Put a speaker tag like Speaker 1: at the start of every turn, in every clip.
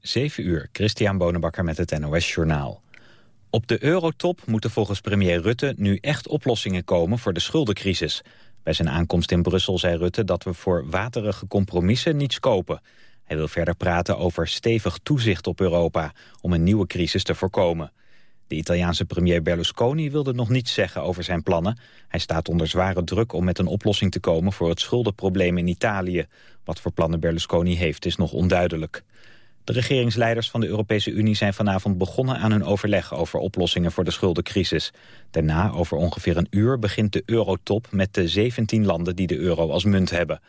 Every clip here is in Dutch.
Speaker 1: 7 uur, Christian Bonenbakker met het NOS Journaal. Op de eurotop moeten volgens premier Rutte nu echt oplossingen komen voor de schuldencrisis. Bij zijn aankomst in Brussel zei Rutte dat we voor waterige compromissen niets kopen. Hij wil verder praten over stevig toezicht op Europa om een nieuwe crisis te voorkomen. De Italiaanse premier Berlusconi wilde nog niets zeggen over zijn plannen. Hij staat onder zware druk om met een oplossing te komen voor het schuldenprobleem in Italië. Wat voor plannen Berlusconi heeft is nog onduidelijk. De regeringsleiders van de Europese Unie zijn vanavond begonnen aan hun overleg over oplossingen voor de schuldencrisis. Daarna, over ongeveer een uur, begint de eurotop met de 17 landen die de euro als munt hebben.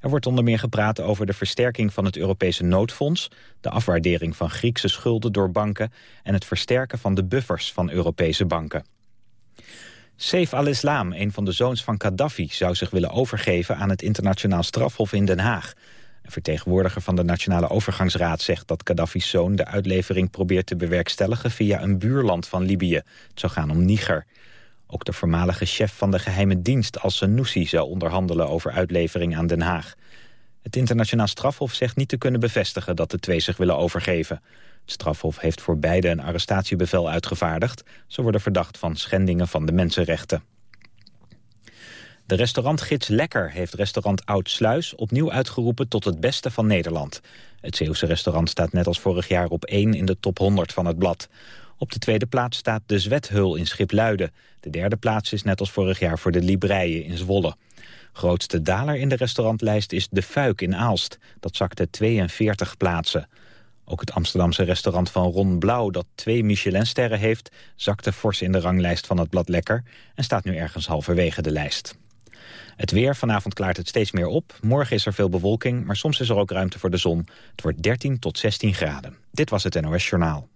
Speaker 1: Er wordt onder meer gepraat over de versterking van het Europese noodfonds... de afwaardering van Griekse schulden door banken... en het versterken van de buffers van Europese banken. Saif al-Islam, een van de zoons van Gaddafi... zou zich willen overgeven aan het internationaal strafhof in Den Haag. Een vertegenwoordiger van de Nationale Overgangsraad zegt dat Gaddafi's zoon de uitlevering probeert te bewerkstelligen via een buurland van Libië. Het zou gaan om Niger. Ook de voormalige chef van de geheime dienst Al-Senussi zou onderhandelen over uitlevering aan Den Haag. Het internationaal strafhof zegt niet te kunnen bevestigen dat de twee zich willen overgeven. Het strafhof heeft voor beide een arrestatiebevel uitgevaardigd. Ze worden verdacht van schendingen van de mensenrechten. De restaurantgids Lekker heeft restaurant Oud Sluis opnieuw uitgeroepen tot het beste van Nederland. Het Zeeuwse restaurant staat net als vorig jaar op 1 in de top 100 van het blad. Op de tweede plaats staat de Zwethul in Schipluiden. De derde plaats is net als vorig jaar voor de Libreien in Zwolle. Grootste daler in de restaurantlijst is De Fuik in Aalst. Dat zakte 42 plaatsen. Ook het Amsterdamse restaurant van Ron Blauw, dat twee Michelinsterren heeft... zakte fors in de ranglijst van het blad Lekker... en staat nu ergens halverwege de lijst. Het weer, vanavond klaart het steeds meer op. Morgen is er veel bewolking, maar soms is er ook ruimte voor de zon. Het wordt 13 tot 16 graden. Dit was het NOS Journaal.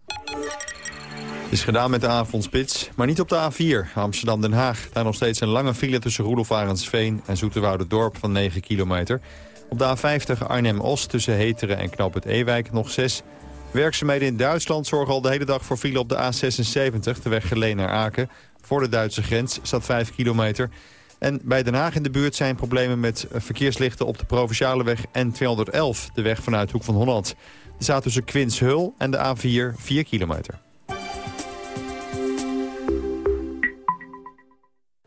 Speaker 2: Is gedaan met de avondspits, maar niet op de A4, Amsterdam-Den Haag. Daar nog steeds een lange file tussen Roelof en Dorp van 9 kilometer. Op de A50 Arnhem-Oost tussen Heteren en Knoop het Ewijk nog 6. Werkzaamheden in Duitsland zorgen al de hele dag voor file op de A76, de weg Geleen naar Aken. Voor de Duitse grens staat 5 kilometer. En bij Den Haag in de buurt zijn problemen met verkeerslichten op de Provinciale weg N211, de weg vanuit Hoek van Holland. Er staat tussen Quinshul en de A4 4 kilometer.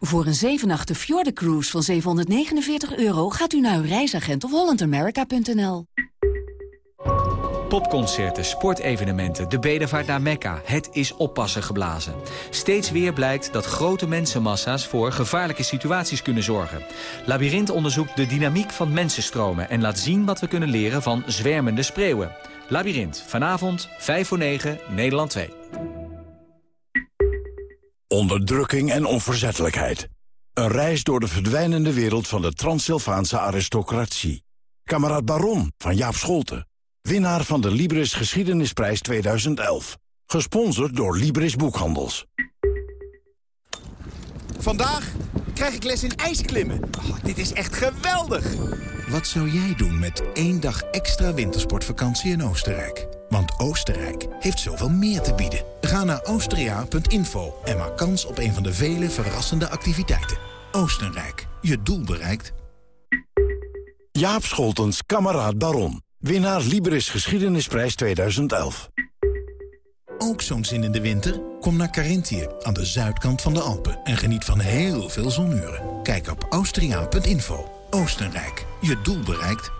Speaker 3: Voor een 7 Fjorden Cruise van 749 euro gaat u naar uw reisagent of hollandamerica.nl.
Speaker 4: Popconcerten, sportevenementen, de bedevaart naar Mekka. Het is oppassen geblazen. Steeds weer blijkt dat grote mensenmassa's voor gevaarlijke situaties kunnen zorgen. Labyrinth onderzoekt de dynamiek van mensenstromen... en laat zien wat we kunnen leren van zwermende spreeuwen. Labyrinth, vanavond, 5 voor 9, Nederland 2.
Speaker 5: Onderdrukking en onverzettelijkheid. Een reis door de verdwijnende wereld van de Transsylvaanse aristocratie. Kameraad Baron van Jaap Scholten. Winnaar van de Libris Geschiedenisprijs 2011. Gesponsord door Libris Boekhandels.
Speaker 6: Vandaag krijg ik les in ijsklimmen. Oh, dit is echt geweldig!
Speaker 7: Wat zou jij doen met één dag extra wintersportvakantie in Oostenrijk? Want Oostenrijk heeft zoveel meer te bieden. Ga naar austria.info en maak kans op een van de vele verrassende activiteiten. Oostenrijk, je doel bereikt.
Speaker 5: Jaap Scholtens, kameraad Baron. Winnaar Liberis Geschiedenisprijs 2011.
Speaker 7: Ook zo'n zin in de winter? Kom naar Carinthië, aan de zuidkant van de Alpen... en geniet van heel veel zonuren. Kijk op austriaan.info. Oostenrijk, je doel bereikt.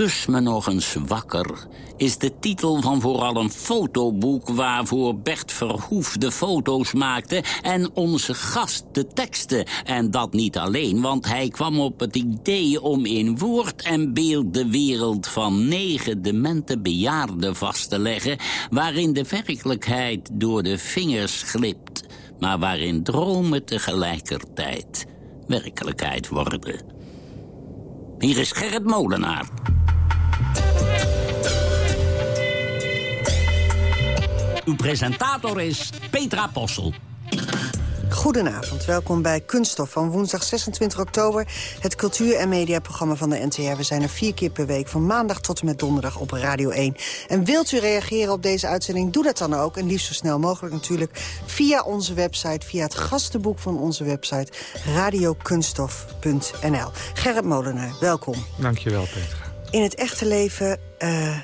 Speaker 8: Kus me nog eens wakker is de titel van vooral een fotoboek... waarvoor Bert Verhoef de foto's maakte en onze gast de teksten. En dat niet alleen, want hij kwam op het idee om in woord en beeld... de wereld van negen demente bejaarden vast te leggen... waarin de werkelijkheid door de vingers glipt... maar waarin dromen tegelijkertijd werkelijkheid worden. Hier is Gerrit Molenaar. Uw presentator is Petra Possel.
Speaker 9: Goedenavond, welkom bij Kunststof van woensdag 26 oktober. Het cultuur- en mediaprogramma van de NTR. We zijn er vier keer per week, van maandag tot en met donderdag op Radio 1. En wilt u reageren op deze uitzending, doe dat dan ook. En liefst zo snel mogelijk natuurlijk via onze website... via het gastenboek van onze website radiokunststof.nl. Gerrit Molenaar, welkom.
Speaker 10: Dankjewel, Petra.
Speaker 9: In het echte leven... Uh,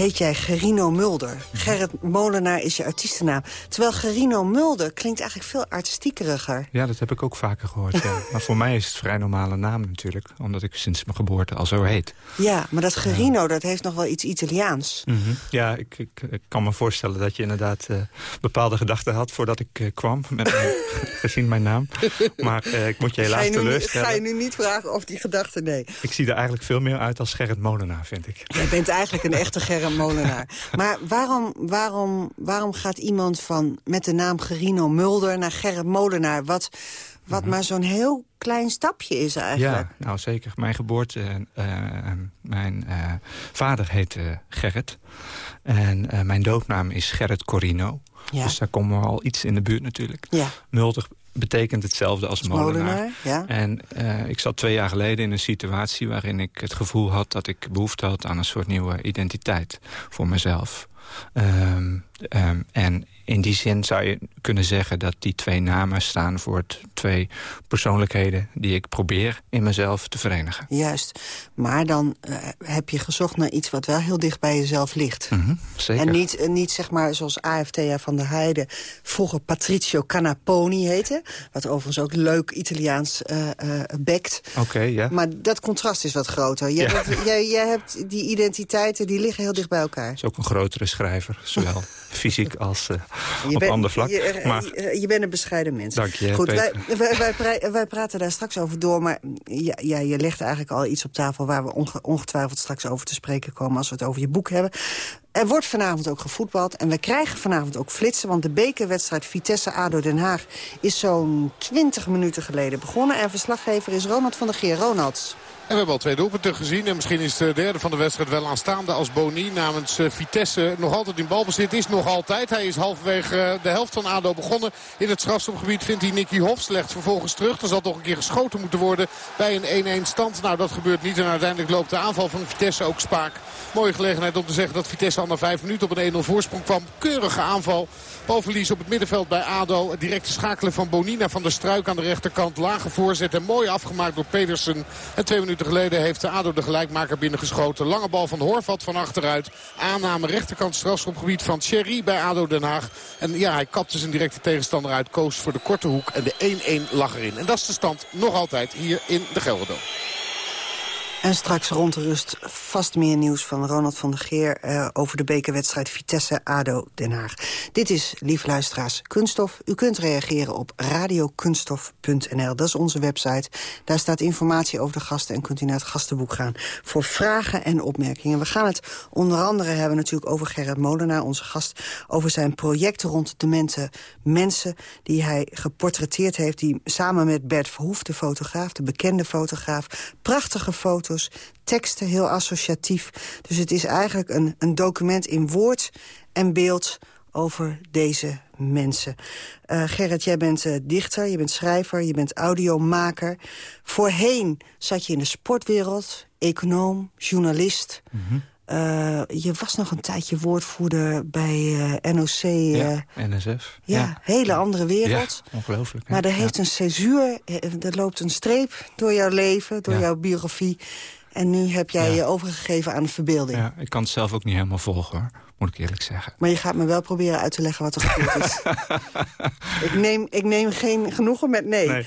Speaker 9: heet jij Gerino Mulder. Gerrit Molenaar is je artiestennaam. Terwijl Gerino Mulder klinkt eigenlijk veel artistiekeriger.
Speaker 10: Ja, dat heb ik ook vaker gehoord, ja. maar voor mij is het een vrij normale naam natuurlijk. Omdat ik sinds mijn geboorte al zo heet.
Speaker 9: Ja, maar dat Gerino, dat heeft nog wel iets Italiaans.
Speaker 10: Mm -hmm. Ja, ik, ik, ik, kan me voorstellen dat je inderdaad uh, bepaalde gedachten had... voordat ik uh, kwam, met gezien mijn naam. Maar uh, ik moet je helaas
Speaker 9: ga
Speaker 10: teleurstellen.
Speaker 9: Ga je nu niet vragen of die gedachten, nee.
Speaker 10: Ik zie er eigenlijk veel meer uit als Gerrit Molenaar, vind ik.
Speaker 9: Jij bent eigenlijk een echte Gerrit Molenaar. Maar waarom, waarom, waarom gaat iemand van met de naam Gerino Mulder naar Gerrit Molenaar? Wat, wat maar zo'n heel klein stapje is eigenlijk.
Speaker 10: Ja, nou zeker. Mijn geboorte, uh, mijn uh, vader heette Gerrit. En mijn doopnaam is Gerrit Corino. Ja. Dus daar komen we al iets in de buurt natuurlijk.
Speaker 9: Ja.
Speaker 10: Mulder betekent hetzelfde als molenaar.
Speaker 9: molenaar ja.
Speaker 10: En uh, ik zat twee jaar geleden in een situatie waarin ik het gevoel had... dat ik behoefte had aan een soort nieuwe identiteit voor mezelf. Um, um, en in die zin zou je kunnen zeggen dat die twee namen staan... voor twee persoonlijkheden die ik probeer in mezelf te verenigen.
Speaker 9: Juist. Maar dan uh, heb je gezocht naar iets wat wel heel dicht bij jezelf ligt.
Speaker 10: Mm -hmm, zeker.
Speaker 9: En niet, uh, niet zeg maar zoals AFTA van der Heijden... vroeger Patricio Canaponi heette. Wat overigens ook leuk Italiaans uh, bekt.
Speaker 10: Oké, okay, ja.
Speaker 9: Maar dat contrast is wat groter. Jij, ja. hebt, jij, jij hebt die identiteiten, die liggen heel dicht bij elkaar.
Speaker 10: is ook een grotere schrijver, zowel fysiek als uh, op ander vlak.
Speaker 9: Je,
Speaker 10: maar,
Speaker 9: je, je bent een bescheiden mens.
Speaker 10: Dank je,
Speaker 9: Goed, wij, wij, wij, wij, praten daar straks over door, maar ja, ja, je legt eigenlijk al iets op tafel... waar we onge, ongetwijfeld straks over te spreken komen als we het over je boek hebben. Er wordt vanavond ook gevoetbald en we krijgen vanavond ook flitsen... want de bekerwedstrijd Vitesse-ADO Den Haag is zo'n 20 minuten geleden begonnen... en verslaggever is Ronald van der Geer. Ronald.
Speaker 11: We hebben al twee doelpunten gezien. En misschien is de derde van de wedstrijd wel aanstaande als Boni namens Vitesse nog altijd in balbezit is. Nog altijd. Hij is halverwege de helft van ADO begonnen. In het strafstopgebied vindt hij Nicky Hofs. Legt vervolgens terug. Er zal toch een keer geschoten moeten worden bij een 1-1 stand. Nou, dat gebeurt niet. En uiteindelijk loopt de aanval van Vitesse ook spaak. Mooie gelegenheid om te zeggen dat Vitesse al na vijf minuten op een 1-0 voorsprong kwam. Keurige aanval. Balverlies op het middenveld bij ADO. Het directe schakelen van Bonina van der Struik aan de rechterkant. Lage voorzet en mooi afgemaakt door Pedersen. En twee minuten geleden heeft ADO de gelijkmaker binnengeschoten. Lange bal van Horvat van achteruit. Aanname rechterkant strafschopgebied van Thierry bij ADO Den Haag. En ja, hij kapte zijn directe tegenstander uit. Koos voor de korte hoek en de 1-1 lag erin. En dat is de stand nog altijd hier in de Gelderdoom.
Speaker 9: En straks rond de rust vast meer nieuws van Ronald van der Geer... Uh, over de bekerwedstrijd Vitesse-ADO Den Haag. Dit is, lief luisteraars, Kunststof. U kunt reageren op radiokunststof.nl. Dat is onze website. Daar staat informatie over de gasten en kunt u naar het gastenboek gaan... voor vragen en opmerkingen. We gaan het onder andere hebben natuurlijk over Gerrit Molenaar, onze gast... over zijn project rond demente mensen die hij geportretteerd heeft... die samen met Bert Verhoef, de fotograaf, de bekende fotograaf... prachtige foto's teksten, heel associatief. Dus het is eigenlijk een, een document in woord en beeld over deze mensen. Uh, Gerrit, jij bent uh, dichter, je bent schrijver, je bent audiomaker. Voorheen zat je in de sportwereld, econoom, journalist... -hmm. Uh, je was nog een tijdje woordvoerder bij uh, NOC. Uh,
Speaker 10: ja, NSF.
Speaker 9: Ja, ja, hele andere wereld.
Speaker 10: Ja, ongelooflijk.
Speaker 9: Maar er heeft een césuur, er loopt een streep door jouw leven, door jouw biografie. En nu heb jij je overgegeven aan de verbeelding.
Speaker 10: Ja, ik kan het zelf ook niet helemaal volgen hoor. moet ik eerlijk zeggen.
Speaker 9: Maar je gaat me wel proberen uit te leggen wat er gebeurd is. ik, neem, ik neem geen genoegen met nee. nee.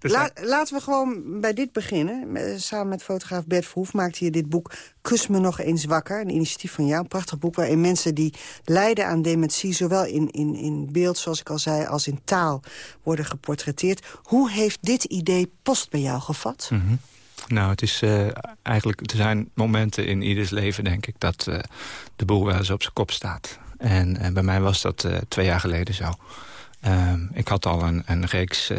Speaker 9: La, laten we gewoon bij dit beginnen. Samen met fotograaf Bert Verhoef maakte je dit boek... Kus me nog eens wakker, een initiatief van jou. Een prachtig boek waarin mensen die lijden aan dementie... zowel in, in, in beeld, zoals ik al zei, als in taal worden geportretteerd. Hoe heeft dit idee post bij jou gevat?
Speaker 10: Mhm. Nou, het is uh, eigenlijk, er zijn momenten in ieders leven, denk ik, dat uh, de boel wel eens op zijn kop staat. En, en bij mij was dat uh, twee jaar geleden zo. Ehm, ik had al een, een reeks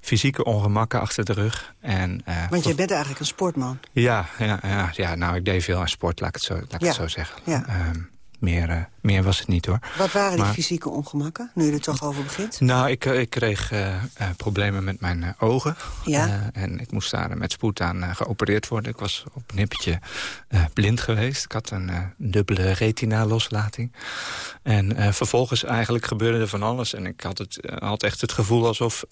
Speaker 10: fysieke ongemakken achter de rug. En,
Speaker 9: Want je bent eigenlijk een sportman.
Speaker 10: Ja, ja, ja, ja, nou, ik deed veel aan sport, laat ik het zo, laat ik het zo zeggen. Ja. Um, meer, uh, meer was het niet, hoor.
Speaker 9: Wat waren die fysieke ongemakken, nu je er toch over begint?
Speaker 10: Nou, ik, ik kreeg uh, uh, problemen met mijn ogen. Ja. en ik moest daar met spoed aan geopereerd worden. Ik was op nippertje blind geweest. Ik had een dubbele retina-loslating. En vervolgens eigenlijk gebeurde er van alles. En ik had, het, had echt het gevoel alsof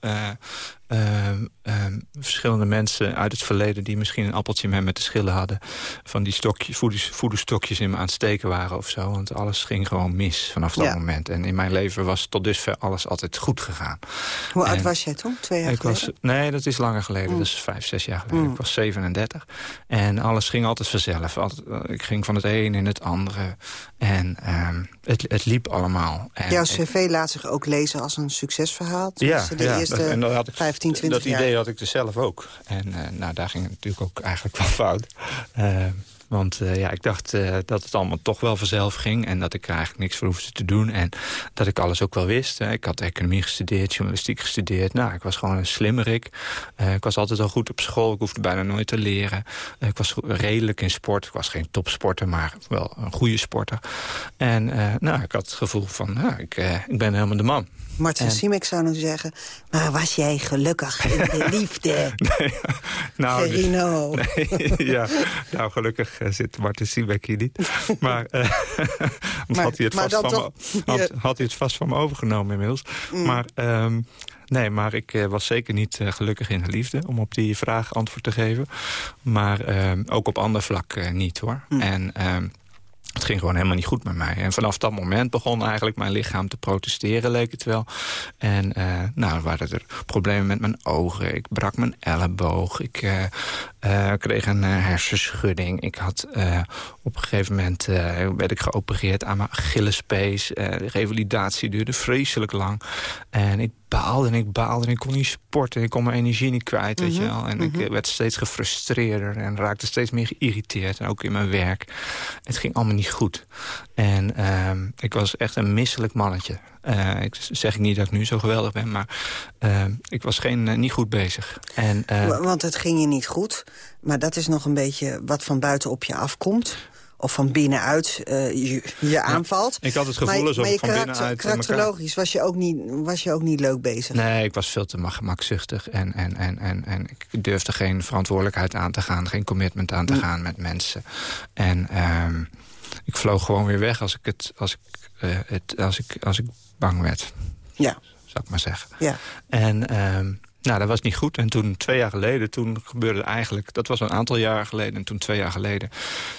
Speaker 10: Ehm, ehm, verschillende mensen uit het verleden... die misschien een appeltje met me te schillen hadden... van die stokjes, voederstokjes in me aan het steken waren of zo. Want alles ging gewoon mis vanaf dat moment. En in mijn leven was tot dusver alles altijd goed gegaan.
Speaker 9: Hoe oud was jij toen? Twee jaar
Speaker 10: ik
Speaker 9: geleden?
Speaker 10: Was, nee, dat is langer geleden. Mm. Dat is vijf, zes jaar geleden. Mm. Ik was 37. En alles ging altijd vanzelf. Eh, ik ging van het een in het andere. En um, het, het liep allemaal. En
Speaker 9: Jouw cv laat zich ook lezen als een succesverhaal.
Speaker 10: Ja,
Speaker 9: de
Speaker 10: ja,
Speaker 9: eerste
Speaker 10: en
Speaker 9: dat had ik, 15, 20
Speaker 10: Dat idee had ik dus zelf ook. En uh, nou, daar ging het natuurlijk ook eigenlijk wel fout. Uh, want uh, ja, ik dacht uh, dat het allemaal toch wel vanzelf ging. En dat ik er eigenlijk niks voor hoefde te doen. En dat ik alles ook wel wist. Hè. Ik had economie gestudeerd, journalistiek gestudeerd. Nou, ik was gewoon een slimmerik. Uh, ik was altijd al goed op school. Ik hoefde bijna nooit te leren. ik was redelijk in sport. Ik was geen topsporter, maar wel een goede sporter. En nou, ik had het gevoel van, nou, ik, ik ben helemaal de man.
Speaker 9: Martin en... Siemek zou nu zeggen... maar was jij gelukkig in de liefde?
Speaker 10: nee, nou, dus, nee, ja, nou, gelukkig uh, zit Martin Siemek hier niet. Maar, uh, maar had, hij het vast van toch, me, had, had, hij het vast van me overgenomen inmiddels. Mm. Maar... Um, Nee, maar ik uh, was zeker niet uh, gelukkig in de liefde... om op die vraag antwoord te geven. Maar uh, ook op ander vlak niet, hoor. Mm. En het ging gewoon helemaal niet goed met mij. En vanaf dat moment begon eigenlijk mijn lichaam te protesteren, leek het wel. En nou, waren er problemen met mijn ogen. Ik brak mijn elleboog. Ik uh, uh, kreeg een hersenschudding. Ik had op een gegeven moment werd ik geopereerd aan mijn Achillespees. de revalidatie duurde vreselijk lang. En ik baalde en ik baalde en ik kon niet sporten. Ik kon mijn energie niet kwijt, weet je mhm, wel. En ik mhm. werd steeds gefrustreerder en raakte steeds meer geïrriteerd. En ook in mijn werk. Het ging allemaal niet goed. En uh, ik was echt een misselijk mannetje. Uh, ik zeg niet dat ik nu zo geweldig ben, maar uh, ik was geen, uh, niet goed bezig. En,
Speaker 9: Want het ging je niet goed, maar dat is nog een beetje wat van buiten op je afkomt of van binnenuit je, je aanvalt.
Speaker 10: ik had het gevoel alsof van binnenuit...
Speaker 9: karakterologisch was je, ook niet, was je ook niet leuk bezig?
Speaker 10: Nee, ik was veel te gemakzuchtig. En, en, en, en, en ik durfde geen verantwoordelijkheid aan te gaan. Geen commitment aan te mm. gaan met mensen. En uh, ik vloog gewoon weer weg als ik, het, als ik, het, als ik, als ik bang werd.
Speaker 9: Ja.
Speaker 10: Zou ik maar zeggen.
Speaker 9: Ja.
Speaker 10: En... Uh, nou, dat was niet goed. En toen, twee jaar geleden, toen gebeurde eigenlijk... dat was een aantal jaren geleden. En toen, twee jaar geleden,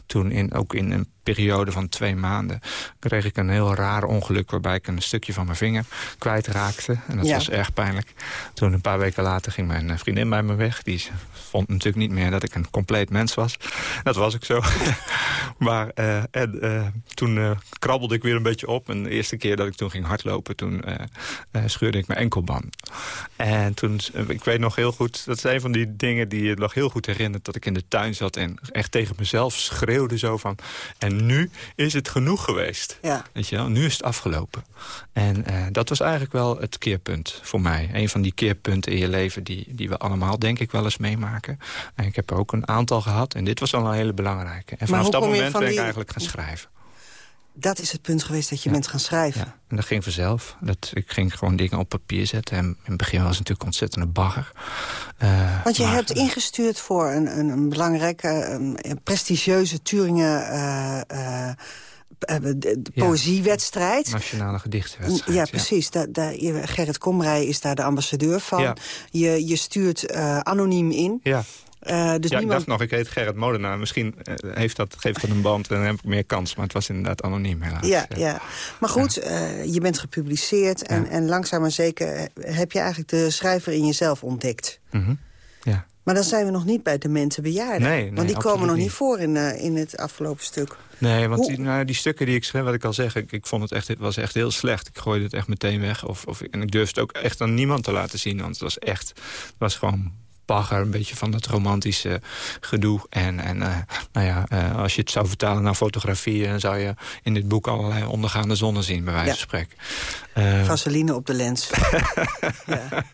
Speaker 10: toen in, ook in een periode van twee maanden... kreeg ik een heel raar ongeluk waarbij ik een stukje van mijn vinger kwijtraakte. En dat was erg pijnlijk. Toen een paar weken later ging mijn eh, vriendin bij me weg. Die vond natuurlijk niet meer dat ik een compleet mens was. Dat was ik zo. maar uh, en, uh, toen uh, krabbelde ik weer een beetje op. En de eerste keer dat ik toen ging hardlopen, toen scheurde ik mijn enkelband. En toen, ik weet nog heel goed, dat is een van die dingen die je nog heel goed herinnert... dat ik in de tuin zat en echt tegen mezelf schreeuwde zo van... en nu is het genoeg geweest.
Speaker 9: Ja.
Speaker 10: Weet je wel? Nu is het afgelopen. En dat was eigenlijk wel het keerpunt voor mij. Een van die keerpunten in je leven die, die we allemaal denk ik wel eens meemaken. En ik heb er ook een aantal gehad. En dit was al een hele belangrijke. En vanaf dat moment ben ik eigenlijk gaan schrijven.
Speaker 9: Dat is het punt geweest dat je bent gaan schrijven.
Speaker 10: Ja, en dat ging vanzelf. Dat, ik ging gewoon dingen op papier zetten. En in het begin was het natuurlijk ontzettende bagger.
Speaker 9: Uh, Want je hebt ingestuurd voor een, een, een belangrijke, een prestigieuze Turingen... Uh, de, poëziewedstrijd.
Speaker 10: Ja, nationale gedichtenwedstrijd.
Speaker 9: Ja, precies. Ja. Da, Gerrit Komrij is daar de ambassadeur van. Ja. Je, je stuurt uh, anoniem in.
Speaker 10: Ja.
Speaker 9: Uh, dus
Speaker 10: ja,
Speaker 9: niemand...
Speaker 10: ik dacht nog, ik heet Gerrit Molenaar. Misschien uh, heeft dat, geeft dat een band en dan heb ik meer kans. Maar het was inderdaad anoniem helaas.
Speaker 9: Ja, ja. maar goed, uh, je bent gepubliceerd. En, en langzaam maar zeker heb je eigenlijk de schrijver in jezelf ontdekt.
Speaker 10: Mm -hmm. ja.
Speaker 9: Maar dan zijn we nog niet bij demente bejaarden.
Speaker 10: Nee, nee,
Speaker 9: want die komen nog
Speaker 10: niet.
Speaker 9: niet voor in, in het afgelopen stuk.
Speaker 10: Nee, want die, nou, die stukken die ik schreef, wat ik al zeg... ik, ik vond het echt, het was echt heel slecht. Ik gooide het echt meteen weg. Of, of, en ik durfde het ook echt aan niemand te laten zien. Want het was echt, het was gewoon bagger. Een beetje van dat romantische gedoe. En, en uh, nou ja, uh, als je het zou vertalen naar fotografie... dan zou je in dit boek allerlei ondergaande zonnen zien, bij wijze van spreken. Uh,
Speaker 9: Vaseline op de lens.
Speaker 10: ja.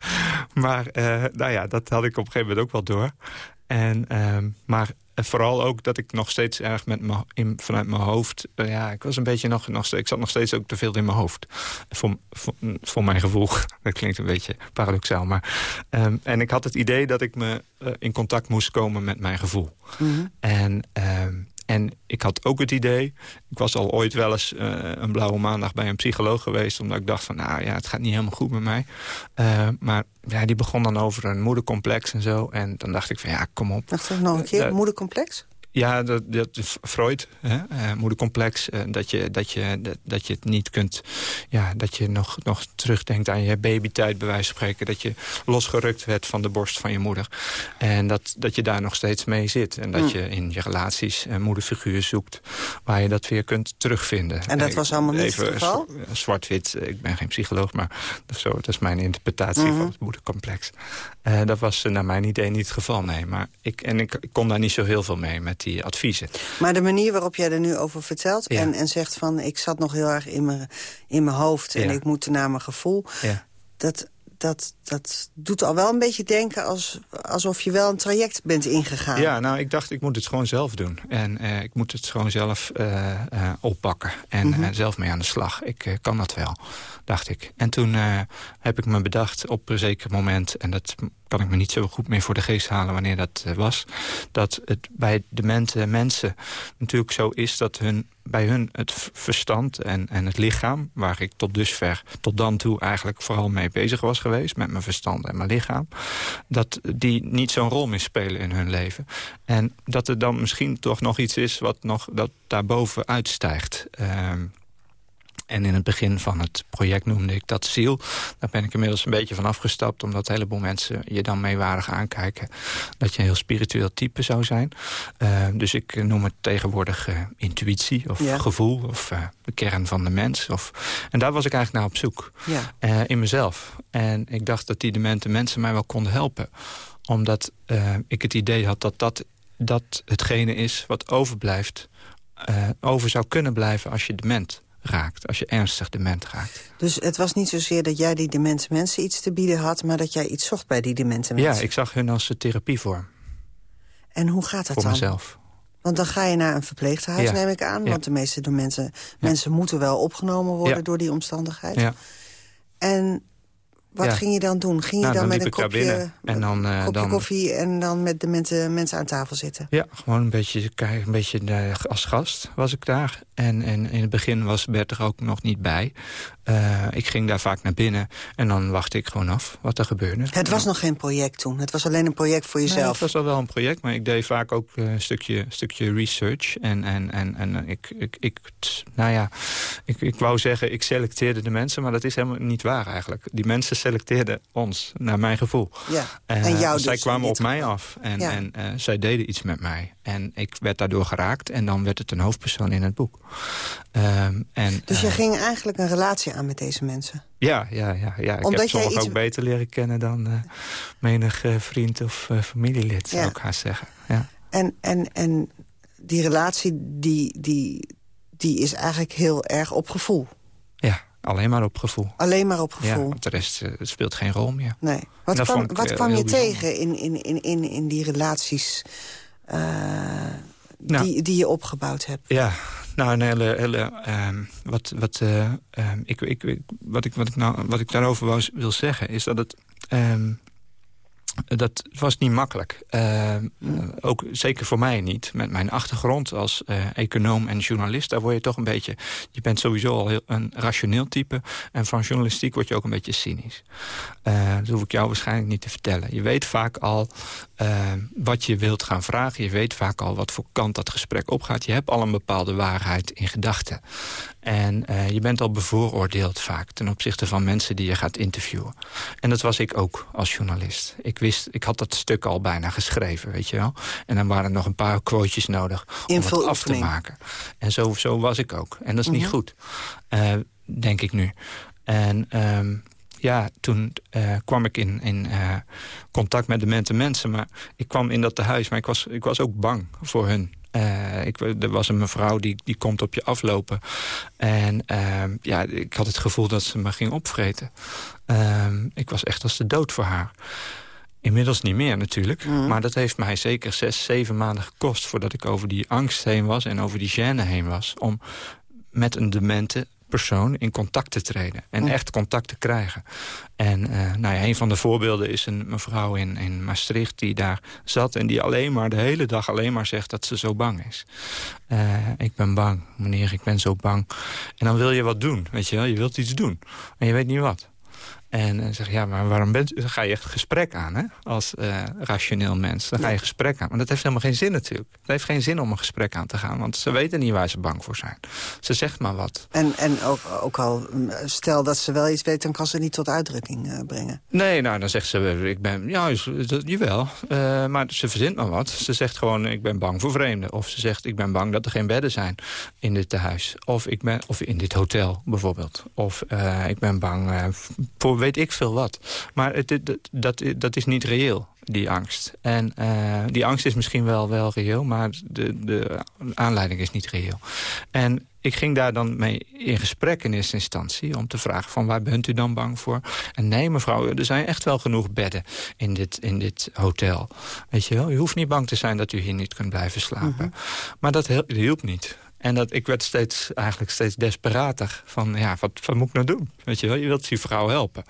Speaker 10: Maar, nou ja, dat had ik op een gegeven moment ook wel door. En, ehm, maar vooral ook dat ik nog steeds erg met me, in, vanuit mijn hoofd... Uh, ja, ik was een beetje nog, nog... Ik zat nog steeds ook te veel in mijn hoofd. Voor, voor, voor mijn gevoel. Dat klinkt een beetje paradoxaal. Maar, um, en ik had het idee dat ik me uh, in contact moest komen met mijn gevoel.
Speaker 9: Mhm.
Speaker 10: Mm -hmm. En... Um, en ik had ook het idee... Ik was al ooit wel eens uh, een blauwe maandag bij een psycholoog geweest... omdat ik dacht van, nou ja, het gaat niet helemaal goed met mij. Uh, maar ja, die begon dan over een moedercomplex en zo. En dan dacht ik van, ja, kom op.
Speaker 9: Wacht nog een keer, uh, moedercomplex?
Speaker 10: Ja, dat, dat Freud, hè, uh, moedercomplex, uh, dat, je, dat, je, dat, dat je het niet kunt... Ja, dat je nog, nog terugdenkt aan je babytijd, bij wijze van spreken. Dat je losgerukt werd van de borst van je moeder. En dat, dat je daar nog steeds mee zit. En dat
Speaker 9: Mm.
Speaker 10: je in je relaties een moederfiguur zoekt... waar je dat weer kunt terugvinden.
Speaker 9: En dat was allemaal niet
Speaker 10: Even
Speaker 9: het geval?
Speaker 10: Zwart-wit, ik ben geen psycholoog, maar zo, dat is mijn interpretatie
Speaker 9: Mhm.
Speaker 10: van het moedercomplex. Uh, dat was naar mijn idee niet het geval, nee. Maar ik, en ik, ik kon daar niet zo heel veel mee met die adviezen.
Speaker 9: Maar de manier waarop jij er nu over vertelt...
Speaker 10: Ja.
Speaker 9: En, en zegt van, ik zat nog heel erg in mijn, in mijn hoofd... en
Speaker 10: Ja.
Speaker 9: ik moet naar mijn gevoel...
Speaker 10: Ja.
Speaker 9: Dat, dat, dat doet al wel een beetje denken als, alsof je wel een traject bent ingegaan.
Speaker 10: Ja, nou, ik dacht, ik moet het gewoon zelf doen. En uh, ik moet het gewoon zelf uh, uh, oppakken. En
Speaker 9: Mhm.
Speaker 10: zelf mee aan de slag. Ik kan dat wel, dacht ik. En toen heb ik me bedacht op een zeker moment... en dat kan ik me niet zo goed meer voor de geest halen wanneer dat was... dat het bij demente mensen natuurlijk zo is dat hun, bij hun het verstand en, en het lichaam... waar ik tot dusver, tot dan toe eigenlijk vooral mee bezig was geweest... met mijn verstand en mijn lichaam... dat die niet zo'n rol meer spelen in hun leven. En dat er dan misschien toch nog iets is wat nog dat daarboven uitstijgt... Um, en in het begin van het project noemde ik dat ziel. Daar ben ik inmiddels een beetje van afgestapt... omdat een heleboel mensen je dan meewarig aankijken... dat je een heel spiritueel type zou zijn. Uh, dus ik noem het tegenwoordig uh, intuïtie of
Speaker 9: Ja.
Speaker 10: gevoel... of uh, de kern van de mens. Of, en daar was ik eigenlijk naar op zoek.
Speaker 9: Ja.
Speaker 10: in mezelf. En ik dacht dat die demente mensen mij wel konden helpen. Omdat ik het idee had dat dat, dat hetgene is wat overblijft... over zou kunnen blijven als je dement raakt. Als je ernstig dement raakt.
Speaker 9: Dus het was niet zozeer dat jij die demente mensen iets te bieden had... maar dat jij iets zocht bij die demente mensen.
Speaker 10: Ja, ik zag hun als een therapievorm.
Speaker 9: En hoe gaat dat
Speaker 10: voor
Speaker 9: dan?
Speaker 10: mezelf.
Speaker 9: Want dan ga je naar een verpleeghuis,
Speaker 10: Ja.
Speaker 9: neem ik aan.
Speaker 10: Ja.
Speaker 9: Want de meeste de mensen, mensen moeten wel opgenomen worden... Door die omstandigheid.
Speaker 10: Ja.
Speaker 9: En wat
Speaker 10: Ja.
Speaker 9: ging je dan doen? Ging je
Speaker 10: Nou,
Speaker 9: dan,
Speaker 10: dan
Speaker 9: met een kopje,
Speaker 10: binnen. En dan, eh,
Speaker 9: kopje
Speaker 10: dan-
Speaker 9: koffie en dan met de mensen, mensen aan tafel zitten?
Speaker 10: Ja, gewoon een beetje, een beetje eh, als gast was ik daar. En, en in het begin was Bert er ook nog niet bij. Eh, ik ging daar vaak naar binnen en dan wachtte ik gewoon af wat er gebeurde.
Speaker 9: Het was nog geen project toen. Het was alleen een project voor
Speaker 10: Nee,
Speaker 9: jezelf.
Speaker 10: het was al wel een project, maar ik deed vaak ook eh, een stukje, stukje research. En, en, en, en ik, ik, ik, t- nou ja, ik, ik wou zeggen, ik selecteerde de mensen, maar dat is helemaal niet waar eigenlijk. Die mensen selecteerden ons, naar mijn gevoel.
Speaker 9: Ja.
Speaker 10: Eh,
Speaker 9: En jou
Speaker 10: zij
Speaker 9: dus
Speaker 10: kwamen op mij af en,
Speaker 9: Ja.
Speaker 10: en eh, zij deden iets met mij. En ik werd daardoor geraakt en dan werd het een hoofdpersoon in het boek. Ehm, en,
Speaker 9: Dus je
Speaker 10: eh,
Speaker 9: ging eigenlijk een relatie aan met deze mensen?
Speaker 10: ja, ja, ja, ja. ik
Speaker 9: Omdat
Speaker 10: heb sommigen
Speaker 9: iets-
Speaker 10: ook beter leren kennen dan eh, menig eh, vriend of eh, familielid, zou ik haast zeggen. Ja.
Speaker 9: En, en, en die relatie, die, die, die is eigenlijk heel erg op gevoel.
Speaker 10: ja, alleen maar op gevoel.
Speaker 9: Alleen maar op gevoel.
Speaker 10: Ja, want de rest speelt geen rol meer.
Speaker 9: Nee. Wat kwam,
Speaker 10: ik,
Speaker 9: wat kwam je
Speaker 10: bijzonder.
Speaker 9: tegen in, in, in, in, in die relaties
Speaker 10: Nou.
Speaker 9: die, die je opgebouwd hebt?
Speaker 10: Ja, nou een hele, hele ehm, wat, wat, eh, ehm, ik, ik, ik- wat, ik, wat, ik nou, wat ik daarover wou, wil zeggen is dat het, ehm, dat was niet makkelijk. Uh, ook zeker voor mij niet. Met mijn achtergrond als uh, econoom en journalist... daar word je toch een beetje... je bent sowieso al een rationeel type... en van journalistiek word je ook een beetje cynisch. Uh, dat hoef ik jou waarschijnlijk niet te vertellen. Je weet vaak al wat je wilt gaan vragen. Je weet vaak al wat voor kant dat gesprek opgaat. Je hebt al een bepaalde waarheid in gedachten. En je bent al bevooroordeeld vaak ten opzichte van mensen die je gaat interviewen. En dat was ik ook als journalist. Ik wist, ik had dat stuk al bijna geschreven, weet je wel. En dan waren er nog een paar quotejes nodig om het af te maken. En zo, zo was ik ook. En dat is niet mhm. goed, uh, denk ik nu. En um, ja, toen uh, kwam ik in, in uh, contact met de mensen, maar ik kwam in dat tehuis, maar ik was, ik was ook bang voor hun. Uh, ik, er was een mevrouw die, die komt op je aflopen. En uh, ja, ik had het gevoel dat ze me ging opvreten. Uh, ik was echt als de dood voor haar. Inmiddels niet meer natuurlijk. Mm. Maar dat heeft mij zeker zes, zeven maanden gekost... voordat ik over die angst heen was en over die gêne heen was... om met een demente persoon in contact te treden. En echt contact te krijgen. En uh, nou ja, een van de voorbeelden is een mevrouw in, in Maastricht... die daar zat en die alleen maar de hele dag alleen maar zegt dat ze zo bang is. Uh, ik ben bang, meneer, ik ben zo bang. En dan wil je wat doen, weet je wel. Je wilt iets doen. En je weet niet wat. En zeg ja, maar waarom bent, dan ga je echt gesprek aan, hè? Als uh, rationeel mens. Dan ga je gesprek aan. Maar dat heeft helemaal geen zin natuurlijk. Het heeft geen zin om een gesprek aan te gaan. Want ze weten niet waar ze bang voor zijn. Ze zegt maar wat.
Speaker 9: En, en ook, ook al, stel dat ze wel iets weet... dan kan ze niet tot uitdrukking uh, brengen.
Speaker 10: Nee, nou, dan zegt ze, ik ben, ja, jawel. Uh, maar ze verzint maar wat. Ze zegt gewoon, ik ben bang voor vreemden. Of ze zegt, ik ben bang dat er geen bedden zijn in dit tehuis. Of, ik ben, of in dit hotel, bijvoorbeeld. Of ik ben bang voor weet ik veel wat. Maar het, dat, dat is niet reëel, die angst. En uh, die angst is misschien wel, wel reëel, maar de, de aanleiding is niet reëel. En ik ging daar dan mee in gesprek in eerste instantie... om te vragen van waar bent u dan bang voor? En nee, mevrouw, er zijn echt wel genoeg bedden in dit, in dit hotel. Weet je wel, u hoeft niet bang te zijn dat u hier niet kunt blijven slapen. Mhm. Maar dat hielp niet. En dat, ik werd steeds, eigenlijk steeds desperater. Van, ja, wat, wat moet ik nou doen? Weet je wel, je wilt die vrouw helpen.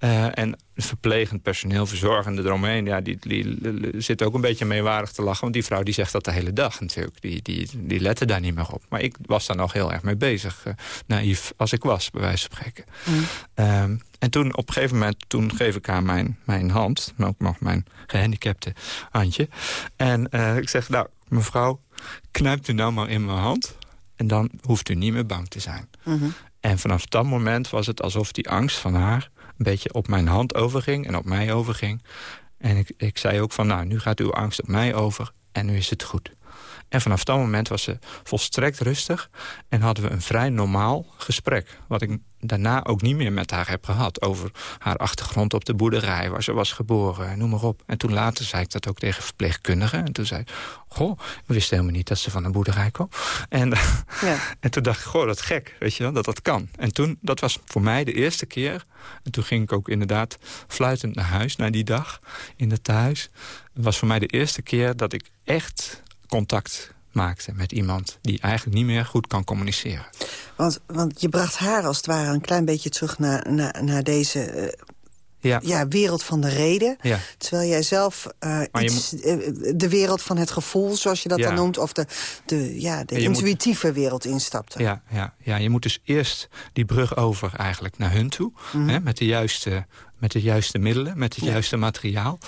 Speaker 10: Uh, en verplegend personeel, verzorgende eromheen... Ja, die, die, zit ook een beetje meewarig te lachen. Want die vrouw die zegt dat de hele dag natuurlijk. Die, die, die lette daar niet meer op. Maar ik was daar nog heel erg mee bezig. Uh, naïef als ik was, bij wijze van spreken. Mm. Um, en toen op een gegeven moment, toen geef ik haar mijn, mijn hand. Maar ook nog mijn gehandicapte handje. En uh, ik zeg, nou, mevrouw, knijpt u nou maar in mijn hand. En dan hoeft u niet meer bang te zijn. Mhm. En vanaf dat moment was het alsof die angst van haar... een beetje op mijn hand overging en op mij overging. En ik, ik zei ook van, nou, nu gaat uw angst op mij over... en nu is het goed. En vanaf dat moment was ze volstrekt rustig... en hadden we een vrij normaal gesprek. Wat ik daarna ook niet meer met haar heb gehad. Over haar achtergrond op de boerderij, waar ze was geboren, noem maar op. En toen later zei ik dat ook tegen verpleegkundigen. En toen zei goh, we wisten helemaal niet dat ze van een boerderij kwam. En, ja. en toen dacht ik, goh, dat gek, weet je wel, dat dat kan. En toen, dat was voor mij de eerste keer. En toen ging ik ook inderdaad fluitend naar huis, naar die dag, in het thuis. Het was voor mij de eerste keer dat ik echt contact maakte met iemand die eigenlijk niet meer goed kan communiceren.
Speaker 9: Want, want je bracht haar als het ware een klein beetje terug naar, naar, naar deze... Uh, ja. ja. wereld van de reden. Ja. Terwijl jij zelf uh, iets, uh, de wereld van het gevoel, zoals je dat dan noemt... of de, de, ja, de intuïtieve moet... wereld instapte.
Speaker 10: Ja, ja, ja, je moet dus eerst die brug over eigenlijk naar hun toe... Mm hè, met de juiste met de juiste middelen, met het juiste materiaal.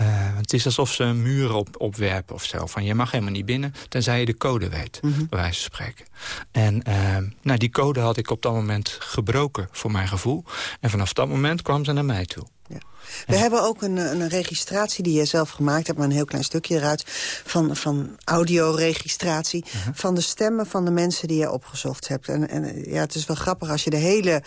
Speaker 10: Uh, het is alsof ze een muur op, opwerpen of zo. Van je mag helemaal niet binnen, tenzij je de code weet, mm bij wijze van spreken. En uh, nou, die code had ik op dat moment gebroken, voor mijn gevoel. En vanaf dat moment kwam ze naar mij toe.
Speaker 9: We hebben ook een, een registratie die je zelf gemaakt hebt... maar een heel klein stukje eruit, van, van audioregistratie... Uh van de stemmen van de mensen die je opgezocht hebt. En, en ja, het is wel grappig als je de hele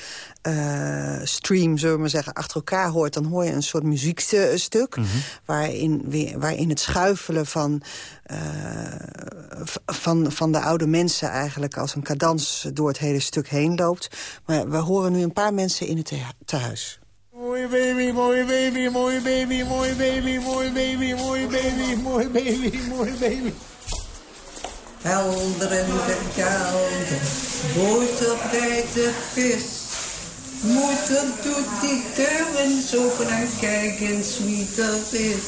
Speaker 9: uh, stream, zullen we maar zeggen... achter elkaar hoort, dan hoor je een soort muziekstuk... Uh waarin, waarin het schuifelen van... Van, van de oude mensen eigenlijk als een cadans door het hele stuk heen loopt. Maar we horen nu een paar mensen in het tehuis. Mooi baby, mooi baby, mooi baby, mooi baby, mooi baby, mooi baby, mooi baby, mooi baby. Helder en verkouden, boot op de vis.
Speaker 12: Moeder doet die deuren zo vanuit kijken dat is.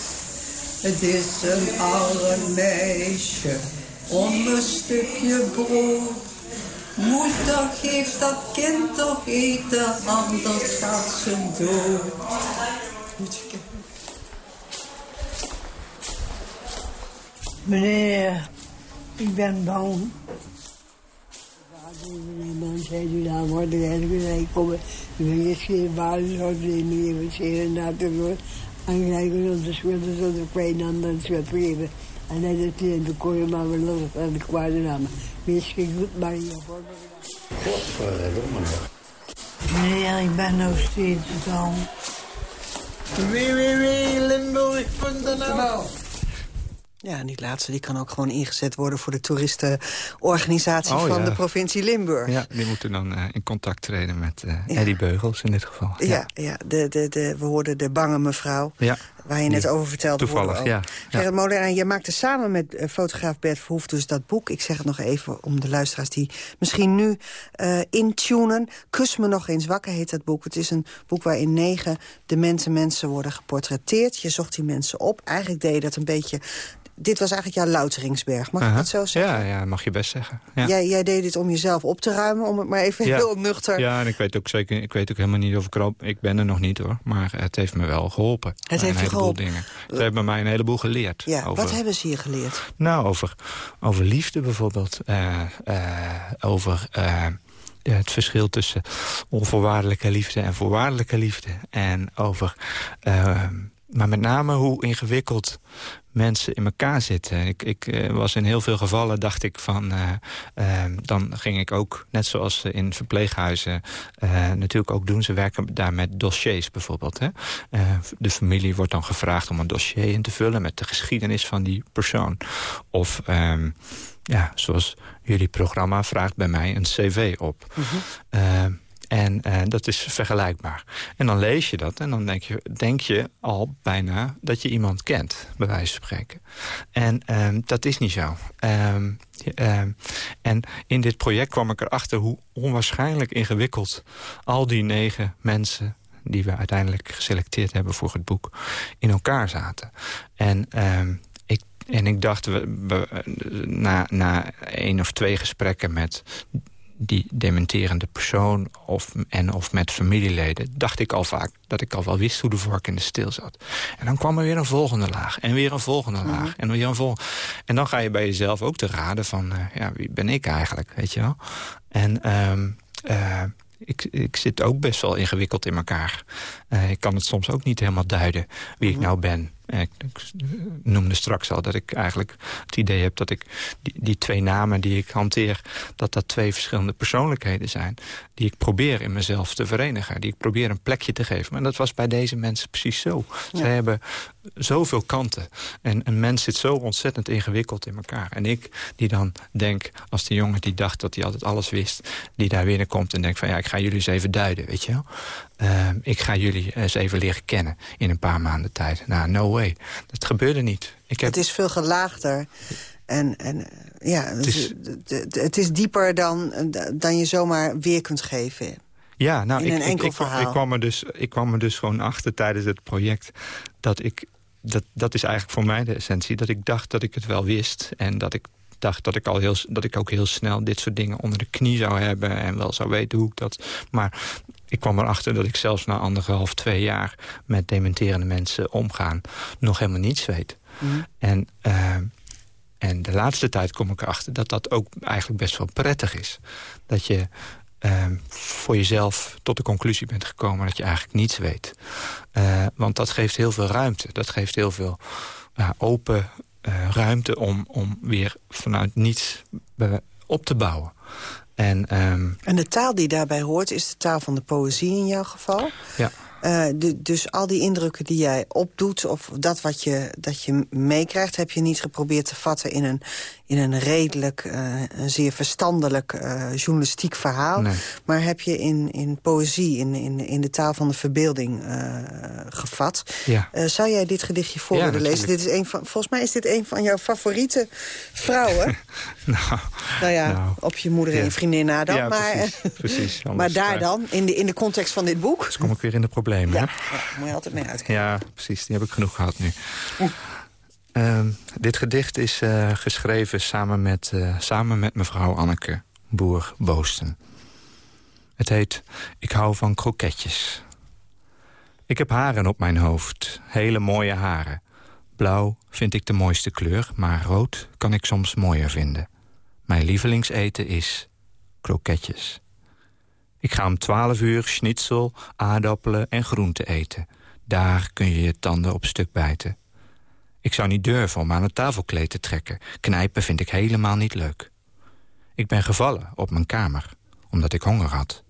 Speaker 12: Het is een arm meisje om een stukje brood. Moeder geeft dat kind toch eten, anders gaat ze dood.
Speaker 13: Meneer, ik ben bang. Meneer man zei u nou morgen ik kom. Ik ben eerst geen basishoofd nemen, even zeer na te doen. En kijken of de schulden de kwijt ander schuld geven. En hij zegt in de kwade namen. Misschien goed maar.
Speaker 14: Godverdomme.
Speaker 13: Meneer, ik ben nog steeds bang.
Speaker 9: www.limburg.nl Ja, en die laatste die kan ook gewoon ingezet worden... voor de toeristenorganisatie
Speaker 10: Oh,
Speaker 9: van
Speaker 10: ja.
Speaker 9: de provincie Limburg.
Speaker 10: Ja, die moeten dan eh, in contact treden met eh Eddie Beugels in dit geval.
Speaker 9: Ja, ja de, de, de, we hoorden de bange mevrouw. Waar je net over vertelde.
Speaker 10: Toevallig, ja.
Speaker 9: Gerrit Molenaar, je maakte samen met eh, fotograaf Bert Verhoef dus dat boek. Ik zeg het nog even om de luisteraars die misschien nu eh intunen. Kus me nog eens wakker heet dat boek. Het is een boek waarin negen demente mensen worden geportretteerd. Je zocht die mensen op. Eigenlijk deed je dat een beetje... Dit was eigenlijk jouw Louteringsberg, mag ik het zo zeggen?
Speaker 10: Ja, ja, mag je best zeggen. Ja.
Speaker 9: Jij, jij deed dit om jezelf op te ruimen, om het maar even
Speaker 10: Ja.
Speaker 9: heel nuchter...
Speaker 10: Ja, en ik weet ook zeker, ik weet ook helemaal niet of ik erop, ik ben er nog niet hoor, maar het heeft me wel geholpen.
Speaker 9: Het heeft je
Speaker 10: heleboel
Speaker 9: geholpen.
Speaker 10: dingen. Het heeft bij mij een heleboel geleerd.
Speaker 9: Ja,
Speaker 10: over,
Speaker 9: wat hebben ze hier geleerd?
Speaker 10: Nou, over, over liefde bijvoorbeeld. Eh, eh, over eh, het verschil tussen onvoorwaardelijke liefde en voorwaardelijke liefde. En over, maar met name hoe ingewikkeld mensen in elkaar zitten. Ik, ik eh, was in heel veel gevallen, dacht ik van... eh, eh, dan ging ik ook, net zoals ze in verpleeghuizen natuurlijk ook doen... ze werken daar met dossiers bijvoorbeeld. Hè? De familie wordt dan gevraagd om een dossier in te vullen... met de geschiedenis van die persoon. Of... ehm, ja, zoals jullie programma vraagt bij mij een cv op. Eh, en eh, dat is vergelijkbaar. En dan lees je dat en dan denk je, denk je al bijna dat je iemand kent, bij wijze van spreken. En ehm, dat is niet zo. Ehm, ehm, en in dit project kwam ik erachter hoe onwaarschijnlijk ingewikkeld al die negen mensen die we uiteindelijk geselecteerd hebben voor het boek, in elkaar zaten. En ik, en ik dacht, we- na, na één of twee gesprekken met die dementerende persoon of, en of met familieleden... dacht ik al vaak dat ik al wel wist hoe de vork in de steel zat. En dan kwam er weer een volgende laag en weer een volgende laag. En, weer een vol en dan ga je bij jezelf ook te raden van... eh, ja, wie ben ik eigenlijk, weet je wel? En ehm, eh, ik, ik zit ook best wel ingewikkeld in elkaar. Eh, ik kan het soms ook niet helemaal duiden wie ik nou ben. Ik, ik noemde straks al dat ik eigenlijk het idee heb dat ik die, die twee namen die ik hanteer, dat dat twee verschillende persoonlijkheden zijn. Die ik probeer in mezelf te verenigen. Die ik probeer een plekje te geven. En dat was bij deze mensen precies zo. Ze hebben zoveel kanten. En een mens zit zo ontzettend ingewikkeld in elkaar. En ik die dan denk, als de jongen die dacht dat hij altijd alles wist... die daar binnenkomt en denkt van ja, ik ga jullie eens even duiden, weet je wel. Ehm, ik ga jullie eens even leren kennen in een paar maanden tijd. Nou, no way. Dat gebeurde niet. Ik heb...
Speaker 9: Het is veel gelaagder. En, en eh, ja, het
Speaker 10: is-
Speaker 9: het is dieper dan, dan je zomaar weer kunt geven.
Speaker 10: Ja, nou,
Speaker 9: in
Speaker 10: ik,
Speaker 9: een
Speaker 10: ik-
Speaker 9: enkel
Speaker 10: ik. Ik kwam, er dus, ik kwam er dus gewoon achter tijdens het project... dat ik, dat, dat is eigenlijk voor mij de essentie... dat ik dacht dat ik het wel wist en dat ik dacht dat ik, al heel, dat ik ook heel snel dit soort dingen onder de knie zou hebben... en wel zou weten hoe ik dat... Maar ik kwam erachter dat ik zelfs na anderhalf, twee jaar... met dementerende mensen omgaan nog helemaal niets weet. En, eh, en de laatste tijd kom ik erachter dat dat ook eigenlijk best wel prettig is. Dat je eh, voor jezelf tot de conclusie bent gekomen dat je eigenlijk niets weet. Eh, want dat geeft heel veel ruimte. Dat geeft heel veel open ruimte om, om weer vanuit niets op te bouwen. En ehm,
Speaker 9: En de taal die daarbij hoort is de taal van de poëzie in jouw geval.
Speaker 10: ja,
Speaker 9: Eh, de- dus al die indrukken die jij opdoet... of dat wat je, dat je meekrijgt... heb je niet geprobeerd te vatten in een, in een redelijk, eh, een zeer verstandelijk eh, journalistiek verhaal.
Speaker 10: Nee.
Speaker 9: Maar heb je in, in poëzie, in, in, in de taal van de verbeelding eh, gevat.
Speaker 10: Ja.
Speaker 9: Zou jij dit gedichtje voor
Speaker 10: Ja,
Speaker 9: willen lezen? Dit is een van, volgens mij is dit een van jouw favoriete vrouwen.
Speaker 10: nou,
Speaker 9: nou ja,
Speaker 10: nou,
Speaker 9: op je moeder en
Speaker 10: ja.
Speaker 9: je vriendin na dan.
Speaker 10: Ja,
Speaker 9: maar
Speaker 10: precies, precies.
Speaker 9: maar daar dan, in de, in de context van dit boek...
Speaker 10: Dus kom ik weer in de problemen,
Speaker 9: Ja,
Speaker 10: hè?
Speaker 9: ja, moet je altijd mee uitkijken.
Speaker 10: Ja, precies. Die heb ik genoeg gehad nu. Ehm, dit gedicht is eh, geschreven samen met, eh, samen met mevrouw Anneke Boer-Boosten. Het heet Ik hou van kroketjes. Ik heb haren op mijn hoofd, hele mooie haren. Blauw vind ik de mooiste kleur, maar rood kan ik soms mooier vinden. Mijn lievelingseten is kroketjes. Ik ga om twaalf uur schnitzel, aardappelen en groenten eten. Daar kun je je tanden op stuk bijten. Ik zou niet durven om aan het tafelkleed te trekken. Knijpen vind ik helemaal niet leuk. Ik ben gevallen op mijn kamer, omdat ik honger had.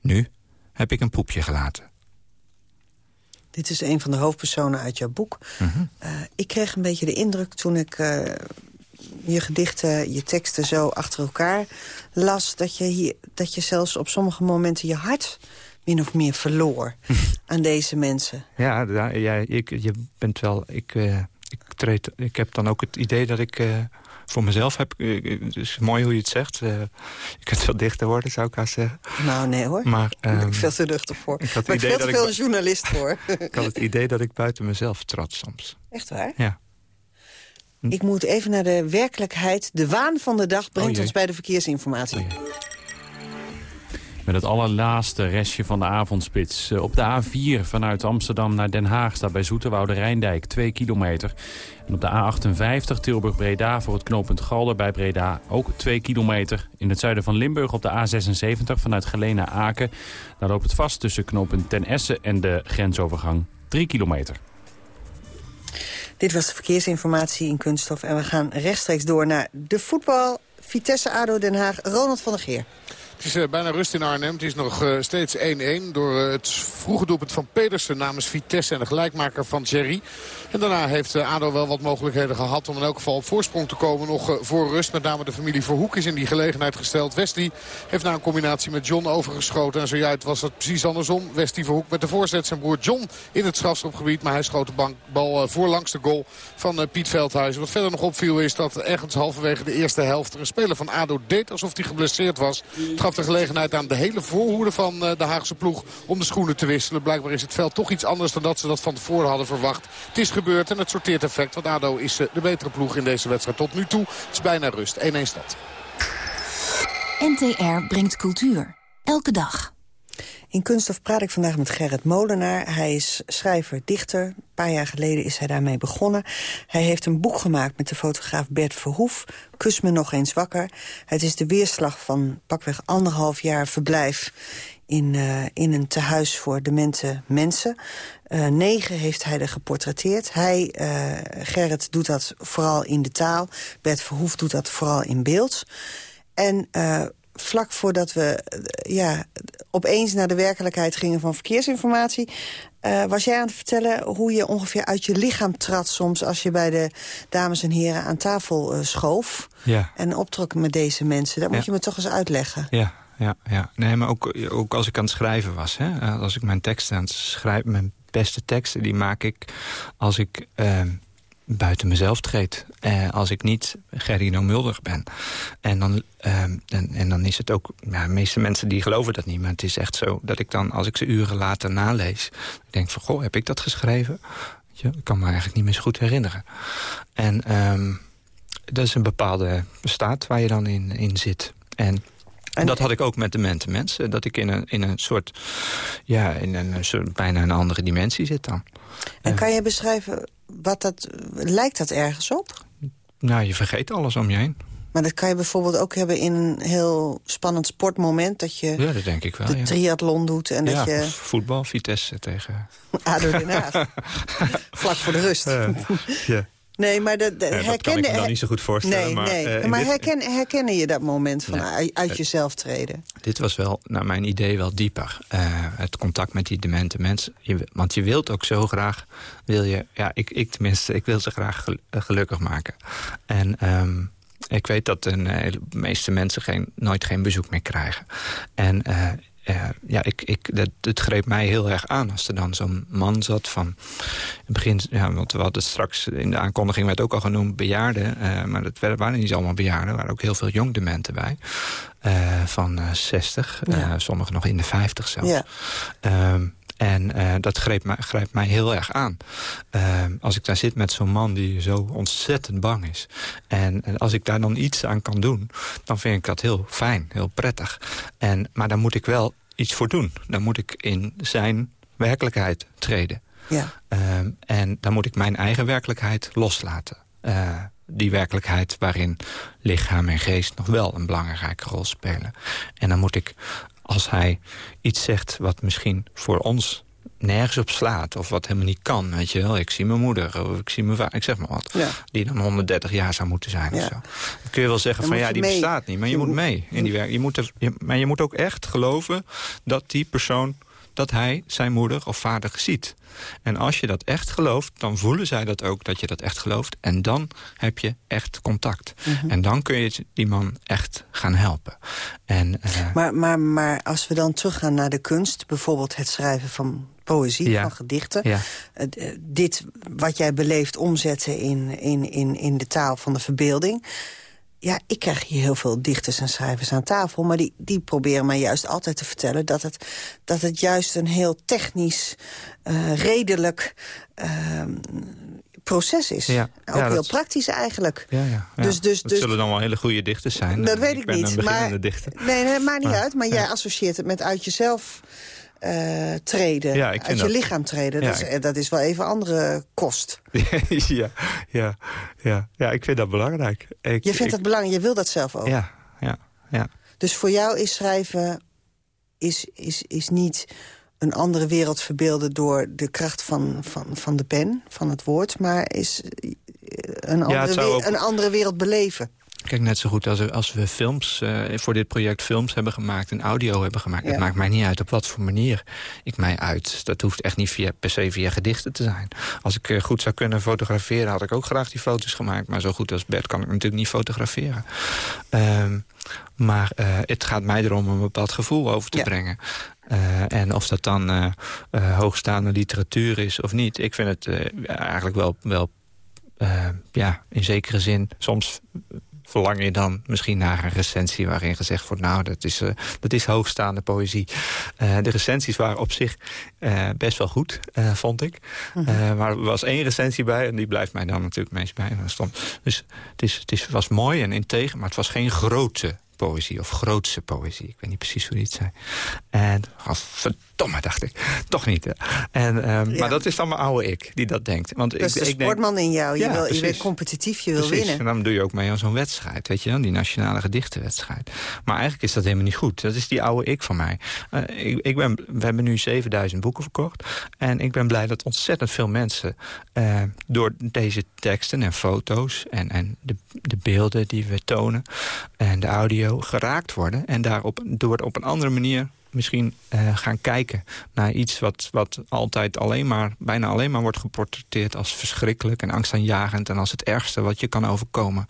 Speaker 10: Nu heb ik een poepje gelaten.
Speaker 9: Dit is een van de hoofdpersonen uit jouw boek. Eh, ik kreeg een beetje de indruk toen ik eh, je gedichten, je teksten zo achter elkaar las... Dat je, hier, dat je zelfs op sommige momenten je hart min of meer verloor aan deze mensen.
Speaker 10: Ja, jij, ik, je bent wel... Ik, eh, ik, treed, ik heb dan ook het idee dat ik eh, voor mezelf heb... eh, Het is mooi hoe je het zegt. eh, je kunt wel dichter worden, zou ik haast zeggen.
Speaker 9: Nou, nee hoor.
Speaker 10: Maar,
Speaker 9: Daar ben
Speaker 10: ehm,
Speaker 9: ik veel te nuchter voor.
Speaker 10: ik had het
Speaker 9: ik
Speaker 10: idee
Speaker 9: veel
Speaker 10: dat
Speaker 9: veel
Speaker 10: ik-
Speaker 9: een journalist voor.
Speaker 10: ik had het idee dat ik buiten mezelf trad soms.
Speaker 9: Echt waar?
Speaker 10: Ja.
Speaker 9: Ik moet even naar de werkelijkheid. De waan van de dag brengt
Speaker 15: Oh
Speaker 9: ons bij de verkeersinformatie.
Speaker 15: Met het allerlaatste restje van de avondspits. Eh, Op de A4 vanuit Amsterdam naar Den Haag staat bij Zoeterwoude Rijndijk 2 kilometer. En op de A58 Tilburg-Breda voor het knooppunt Galder bij Breda ook 2 kilometer. In het zuiden van Limburg op de A76 vanuit Geleen naar Aken. Daar loopt het vast tussen knooppunt Ten Essen en de grensovergang 3 kilometer.
Speaker 9: Dit was de verkeersinformatie in Kunststof. En we gaan rechtstreeks door naar de voetbal. Vitesse ADO Den Haag. Ronald van der Geer.
Speaker 11: Het is eh, bijna rust in Arnhem. Het is nog eh, steeds 1-1 door eh, het vroege doelpunt van Pedersen namens Vitesse en de gelijkmaker van Jerry. En daarna heeft eh, ADO wel wat mogelijkheden gehad om in elk geval op voorsprong te komen. Nog eh, voor rust. Met name de familie Verhoek is in die gelegenheid gesteld. Wesley heeft na een combinatie met John overgeschoten. En zojuist was het precies andersom. Wesley Verhoek met de voorzet zijn broer John in het strafschopgebied. Maar hij schoot de bank, bal eh, voorlangs de goal van Piet Veldhuizen. Wat verder nog opviel is dat ergens halverwege de eerste helft... een speler van ADO deed alsof hij geblesseerd was. Het gaf de gelegenheid aan de hele voorhoede van de Haagse ploeg... om de schoenen te wisselen. Blijkbaar is het veld toch iets anders dan dat ze dat van tevoren hadden verwacht. Het is gebeurd en het sorteert effect. Want ADO is eh, de betere ploeg in deze wedstrijd tot nu toe. Het is bijna rust. 1-1 stand.
Speaker 3: NTR brengt cultuur. Elke dag.
Speaker 9: In Kunststof praat ik vandaag met Gerrit Molenaar. Hij is schrijver, dichter. Een paar jaar geleden is hij daarmee begonnen. Hij heeft een boek gemaakt met de fotograaf Bert Verhoef. Kus me nog eens wakker. Het is de weerslag van pakweg anderhalf jaar verblijf... in, eh, in een tehuis voor demente mensen. Eh, negen heeft hij er geportretteerd. Hij, eh, Gerrit, doet dat vooral in de taal. Bert Verhoef doet dat vooral in beeld. En vlak voordat we ja, opeens naar de werkelijkheid gingen van verkeersinformatie... was jij aan het vertellen hoe je ongeveer uit je lichaam trad soms... als je bij de dames en heren aan tafel schoof
Speaker 10: Ja.
Speaker 9: en optrok met deze mensen. Dat moet je me toch eens uitleggen.
Speaker 10: Ja, ja, ja. Nee, maar ook, ook als ik aan het schrijven was. Hè? Als ik mijn teksten aan het schrijven... Mijn beste teksten, die maak ik als ik eh, buiten mezelf treed. Eh, als ik niet Gerino Mulder ben. En dan, eh, en, en dan is het ook... Ja, de meeste mensen die geloven dat niet. Maar het is echt zo dat ik dan, als ik ze uren later nalees... ik denk van, goh, heb ik dat geschreven? Ik kan me eigenlijk niet meer zo goed herinneren. En... ehm, dat is een bepaalde staat waar je dan in, in zit. En, dat had ik ook met de mensen. Dat ik in een, in een soort, ja, in een soort bijna een andere dimensie zit dan.
Speaker 9: En kan je beschrijven, wat dat, lijkt dat ergens op?
Speaker 10: Nou, je vergeet alles om je heen.
Speaker 9: Maar dat kan je bijvoorbeeld ook hebben in een heel spannend sportmoment... dat je
Speaker 10: Ja, dat denk ik wel,
Speaker 9: de
Speaker 10: ja.
Speaker 9: triathlon doet en
Speaker 10: ja,
Speaker 9: dat je...
Speaker 10: voetbal, Vitesse tegen...
Speaker 9: ADO Den Haag. Vlak voor de rust.
Speaker 10: ja.
Speaker 9: Nee, maar de, de
Speaker 10: dat kan
Speaker 9: herkende...
Speaker 10: ik me dan niet zo goed voorstellen,
Speaker 9: Nee,
Speaker 10: maar,
Speaker 9: nee.
Speaker 10: eh,
Speaker 9: maar
Speaker 10: dit-
Speaker 9: herken, herkennen je dat moment van
Speaker 10: Nee.
Speaker 9: uit,
Speaker 10: Het-
Speaker 9: jezelf treden?
Speaker 10: Dit was wel, naar mijn idee, wel dieper. Eh, het contact met die demente mensen. Je, want je wilt ook zo graag, wil je, ja, ik, ik tenminste, ik wil ze graag gel- eh, gelukkig maken. En, ehm, ik weet dat de meeste mensen geen, nooit geen bezoek meer krijgen. En uh, ja, ik, ik, dat, het greep mij heel erg aan als er dan zo'n man zat van... In het begin, ja, want we hadden straks in de aankondiging werd ook al genoemd bejaarden. Uh, maar dat waren niet allemaal bejaarden. Er waren ook heel veel jongdementen bij. Uh, van 60, ja. sommigen nog in de 50 zelfs. Ja. Ehm, en uh, dat greep mij, grijpt mij heel erg aan. Uh, als ik daar zit met zo'n man die zo ontzettend bang is. En, en, als ik daar dan iets aan kan doen, dan vind ik dat heel fijn, heel prettig. En, maar dan moet ik wel iets voor doen. Dan moet ik in zijn werkelijkheid treden. Ja. Uh, en dan moet ik mijn eigen werkelijkheid loslaten. Uh, die werkelijkheid waarin lichaam en geest nog wel een belangrijke rol spelen. En dan moet ik als hij iets zegt wat misschien voor ons nergens op slaat. Of wat helemaal niet kan, weet je wel. Ik zie mijn moeder, of ik zie mijn vader, ik zeg maar wat. Die dan 130 jaar zou moeten zijn of zo. Dan kun je wel zeggen van ja, die bestaat niet. Maar je, moet mee in die werk. Je moet er, maar je moet ook echt geloven dat die persoon dat hij zijn moeder of vader ziet. En als je dat echt gelooft, dan voelen zij dat ook dat je dat echt gelooft. En dan heb je echt contact. Mhm. En dan kun je die man echt gaan helpen. En, uh...
Speaker 9: maar, maar, maar als we dan teruggaan naar de kunst... bijvoorbeeld het schrijven van poëzie, van gedichten. Ja. Uh, dit wat jij beleeft omzetten in, in, in, in de taal van de verbeelding ja, ik krijg hier heel veel dichters en schrijvers aan tafel... maar die, die proberen mij juist altijd te vertellen... dat het, dat het juist een heel technisch, uh, redelijk uh, proces is. Ja, Ook heel praktisch eigenlijk.
Speaker 10: Ja, ja, ja. Dus, dus, dat dus, zullen dan wel hele goede dichters zijn.
Speaker 9: Dat weet ik, ik niet. maar, dichter. Nee, nee, maakt niet uit. Maar jij associeert het met uit jezelf uh, treden. Ja, uit je lichaam treden. Ja, dat, is, dat is wel even andere kost.
Speaker 10: ja, ja, ja, ja, ik vind dat belangrijk. Ik,
Speaker 9: je vindt dat belangrijk, je wil dat zelf ook.
Speaker 10: Ja, ja, ja.
Speaker 9: Dus voor jou is schrijven is, is, is niet een andere wereld verbeelden... door de kracht van, van, van de pen, van het woord... maar is een andere, een andere wereld beleven.
Speaker 10: Kijk, net zo goed als, als we films uh, voor dit project films hebben gemaakt... en audio hebben gemaakt. Het maakt mij niet uit op wat voor manier ik mij uit. Dat hoeft echt niet via, per se via gedichten te zijn. Als ik uh, goed zou kunnen fotograferen... had ik ook graag die foto's gemaakt. Maar zo goed als Bert kan ik natuurlijk niet fotograferen. Um, maar uh, het gaat mij erom een bepaald gevoel over te brengen. en of dat dan hoogstaande literatuur is of niet... ik vind het eigenlijk wel, wel ja, in zekere zin soms verlang je dan misschien naar een recensie... waarin gezegd wordt, nou, dat is, uh, dat is hoogstaande poëzie. Uh, de recensies waren op zich uh, best wel goed, vond ik. Mhm. maar er was één recensie bij en die blijft mij dan natuurlijk meest bij. Dus het, is, het is, was mooi en integer, maar het was geen grote poëzie of grootse poëzie. Ik weet niet precies hoe die het zei. En oh, verdomme, dacht ik. Toch niet. Hè? En, um, Maar dat is dan mijn oude ik die dat denkt. Want
Speaker 9: dat is de sportman in jou. Je, ja, wil, je bent competitief, je wil precies. winnen.
Speaker 10: En dan doe je ook mee aan zo'n wedstrijd. Weet je dan? Die nationale gedichtenwedstrijd. Maar eigenlijk is dat helemaal niet goed. Dat is die oude ik van mij. Uh, ik, ik, ben, we hebben nu 7000 boeken verkocht. En ik ben blij dat ontzettend veel mensen... Uh, door deze teksten en foto's en, en de, de beelden die we tonen... en de audio geraakt worden... en daarop door op een andere manier misschien uh, gaan kijken naar iets wat, wat altijd alleen maar, bijna alleen maar wordt geportretteerd als verschrikkelijk en angstaanjagend en als het ergste wat je kan overkomen.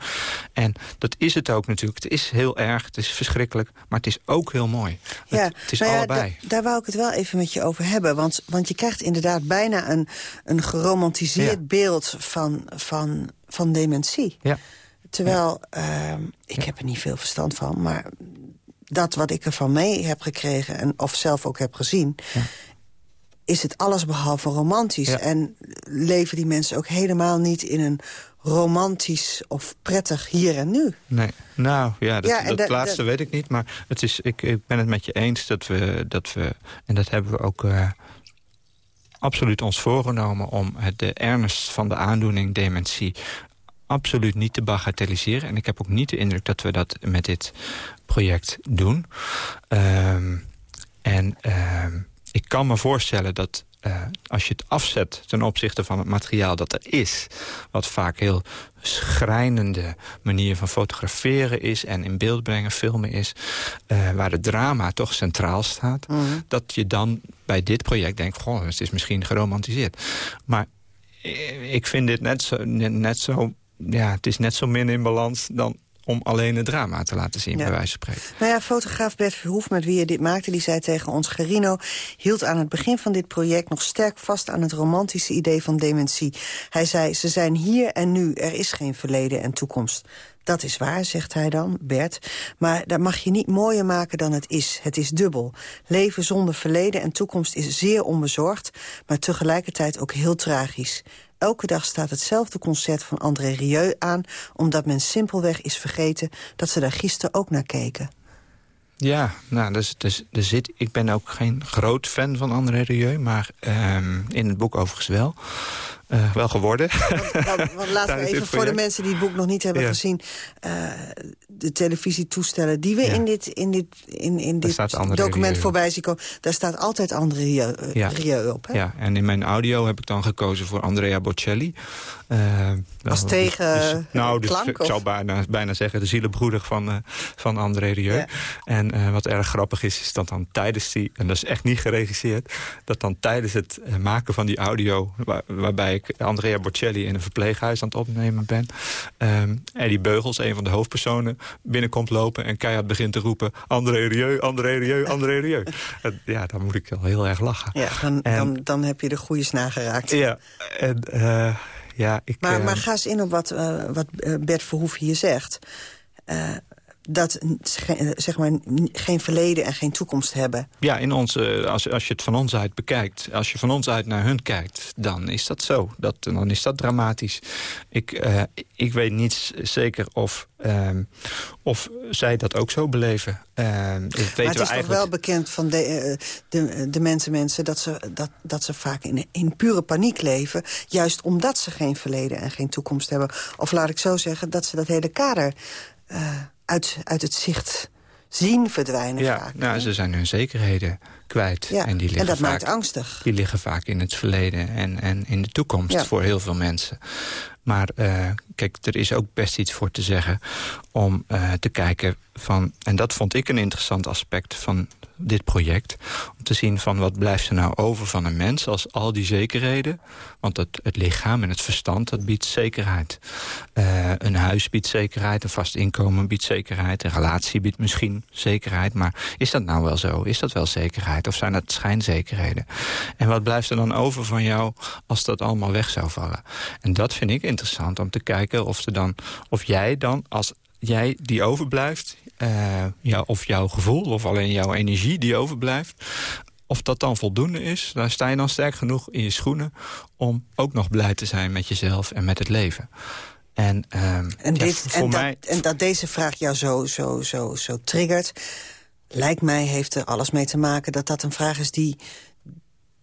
Speaker 10: En dat is het ook natuurlijk. Het is heel erg, het is verschrikkelijk, maar het is ook heel mooi. Ja, het, het is nou ja, allebei.
Speaker 9: daar wou ik het wel even met je over hebben, want, want je krijgt inderdaad bijna een, een geromantiseerd beeld van, van, van dementie. Ja. Terwijl, uh, ik heb er niet veel verstand van... maar dat wat ik ervan mee heb gekregen... En, of zelf ook heb gezien... Ja. is het allesbehalve romantisch. En leven die mensen ook helemaal niet in een romantisch of prettig hier en nu.
Speaker 10: Nee, nou ja, dat, dat, laatste weet ik niet. Maar het is, ik, ik ben het met je eens dat we, dat we en dat hebben we ook... Uh, absoluut ons voorgenomen om het, de ernst van de aandoening dementie absoluut niet te bagatelliseren. En ik heb ook niet de indruk dat we dat met dit project doen. Um, en um, ik kan me voorstellen dat uh, als je het afzet ten opzichte van het materiaal dat er is... wat vaak heel schrijnende manier van fotograferen is... en in beeld brengen, filmen is... Uh, waar het drama toch centraal staat... Mm -hmm. dat je dan bij dit project denkt... goh, het is misschien geromantiseerd. Maar ik vind dit net zo, net zo ja, het is net zo min in balans dan om alleen het drama te laten zien,
Speaker 9: Ja.
Speaker 10: bij wijze van spreken.
Speaker 9: Nou ja, fotograaf Bert Verhoef, met wie je dit maakte... die zei tegen ons... Gerino hield aan het begin van dit project nog sterk vast... aan het romantische idee van dementie. Hij zei, ze zijn hier en nu, er is geen verleden en toekomst. Dat is waar, zegt hij dan, Bert. Maar dat mag je niet mooier maken dan het is. Het is dubbel. Leven zonder verleden en toekomst is zeer onbezorgd... maar tegelijkertijd ook heel tragisch. Elke dag staat hetzelfde concert van André Rieu aan... omdat men simpelweg is vergeten dat ze daar gisteren ook naar keken.
Speaker 10: Ja, nou, dus, dus, er zit, ik ben ook geen groot fan van André Rieu... maar ehm, in het boek overigens wel. Eh, wel geworden.
Speaker 9: Want, want laten we even voor de mensen die het boek nog niet hebben
Speaker 10: Ja.
Speaker 9: gezien... eh, de televisietoestellen die we
Speaker 10: Ja.
Speaker 9: in dit, in dit, in, in dit document
Speaker 10: Rieu.
Speaker 9: voorbij zien komen... daar staat altijd André Rieu,
Speaker 10: Ja.
Speaker 9: Rieu op. Hè?
Speaker 10: Ja, en in mijn audio heb ik dan gekozen voor Andrea Bocelli. Eh,
Speaker 9: Als
Speaker 10: wel-
Speaker 9: tegen,
Speaker 10: nou, dus
Speaker 9: klank,
Speaker 10: ik
Speaker 9: of?
Speaker 10: zou bijna, bijna zeggen de zielenbroeder van, eh, van André Rieu.
Speaker 9: Ja.
Speaker 10: En eh, wat erg grappig is, is dat dan tijdens die... en dat is echt niet geregisseerd... dat dan tijdens het maken van die audio... waar- waarbij ik Andrea Bocelli in een verpleeghuis aan het opnemen ben... ehm Eddie Beugels, een van de hoofdpersonen, binnenkomt lopen... en keihard begint te roepen... André Rieu, André Rieu, André Rieu. En ja, dan moet ik wel heel erg lachen.
Speaker 9: Ja, dan,
Speaker 10: En-
Speaker 9: dan, dan heb je de goede snaar geraakt.
Speaker 10: Ja, en eh, ja, ik...
Speaker 9: Maar,
Speaker 10: eh,
Speaker 9: maar ga eens in op wat, eh, wat eh, Bert Verhoef hier zegt. Eh, dat eh, zeg maar, geen verleden en geen toekomst hebben.
Speaker 10: Ja, in onze, als, als je het van ons uit bekijkt, als je van ons uit naar hun kijkt, dan is dat zo. Dat, dan is dat dramatisch. Ik, eh, ik weet niet zeker of, ehm, of zij dat ook zo beleven. Ehm, dat weten
Speaker 9: maar het
Speaker 10: we
Speaker 9: is toch wel bekend van de, eh, de, de mensen, mensen dat, ze, dat, dat ze vaak in, in pure paniek leven. Juist omdat ze geen verleden en geen toekomst hebben. Of laat ik zo zeggen, dat ze dat hele kader eh, uit, uit het zicht zien verdwijnen
Speaker 10: Ja,
Speaker 9: vaak.
Speaker 10: nou, ze zijn hun zekerheden kwijt.
Speaker 9: Ja,
Speaker 10: en, die liggen
Speaker 9: en dat
Speaker 10: vaak,
Speaker 9: maakt angstig.
Speaker 10: Die liggen vaak in het verleden en, en in de toekomst
Speaker 9: Ja.
Speaker 10: voor heel veel mensen. Maar eh, kijk, er is ook best iets voor te zeggen om eh, te kijken van... en dat vond ik een interessant aspect van dit project... om te zien van wat blijft er nou over van een mens als al die zekerheden... want het, het lichaam en het verstand, dat biedt zekerheid. Eh, een huis biedt zekerheid, een vast inkomen biedt zekerheid... een relatie biedt misschien zekerheid, maar is dat nou wel zo? Is dat wel zekerheid of zijn dat schijnzekerheden? En wat blijft er dan over van jou als dat allemaal weg zou vallen? En dat vind ik interessant om te kijken of, er dan, of jij dan als jij die overblijft... eh, ja, of jouw gevoel of alleen jouw energie die overblijft... of dat dan voldoende is, daar sta je dan sterk genoeg in je schoenen... om ook nog blij te zijn met jezelf en met het leven. En, ehm,
Speaker 9: En,
Speaker 10: ja,
Speaker 9: dit,
Speaker 10: voor
Speaker 9: en,
Speaker 10: mij...
Speaker 9: dat, en dat deze vraag jou zo, zo, zo, zo triggert... lijkt mij heeft er alles mee te maken dat dat een vraag is... die,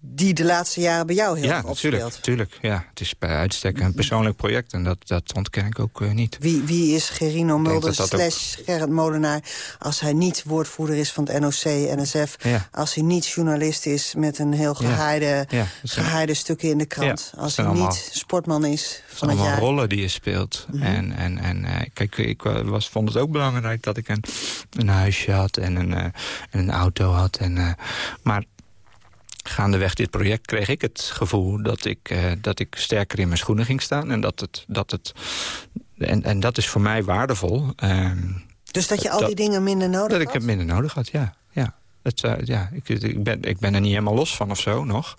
Speaker 9: die de laatste jaren bij jou heel
Speaker 10: ja,
Speaker 9: erg
Speaker 10: natuurlijk,
Speaker 9: opspeelt.
Speaker 10: natuurlijk. Ja, het is bij uitstek een persoonlijk project en dat, dat ontken ik ook eh, niet.
Speaker 9: Wie, wie is Gerino Mulder
Speaker 10: ook-
Speaker 9: slash Gerrit Molenaar... als hij niet woordvoerder is van het NOC, NSF...
Speaker 10: Ja.
Speaker 9: als hij niet journalist is met een heel
Speaker 10: Ja.
Speaker 9: gehaaide,
Speaker 10: Ja,
Speaker 9: gehaaide stukken in de krant...
Speaker 10: Ja,
Speaker 9: als hij
Speaker 10: allemaal-
Speaker 9: niet sportman is van het
Speaker 10: allemaal
Speaker 9: jaar...
Speaker 10: rollen die je speelt.
Speaker 9: Mhm.
Speaker 10: En, en, en eh, kijk, ik eh, was, vond het ook belangrijk dat ik een, een huisje had en een, en een auto had. En, maar gaandeweg dit project kreeg ik het gevoel dat ik, eh, dat ik sterker in mijn schoenen ging staan. En dat het. Dat het en, en dat is voor mij waardevol. Ehm,
Speaker 9: Dus dat je al
Speaker 10: dat-
Speaker 9: die dingen minder nodig
Speaker 10: dat ik
Speaker 9: had?
Speaker 10: het minder nodig had, ja. ja. Het, eh, ja ik, ik, ben, ik ben er niet helemaal los van of zo nog.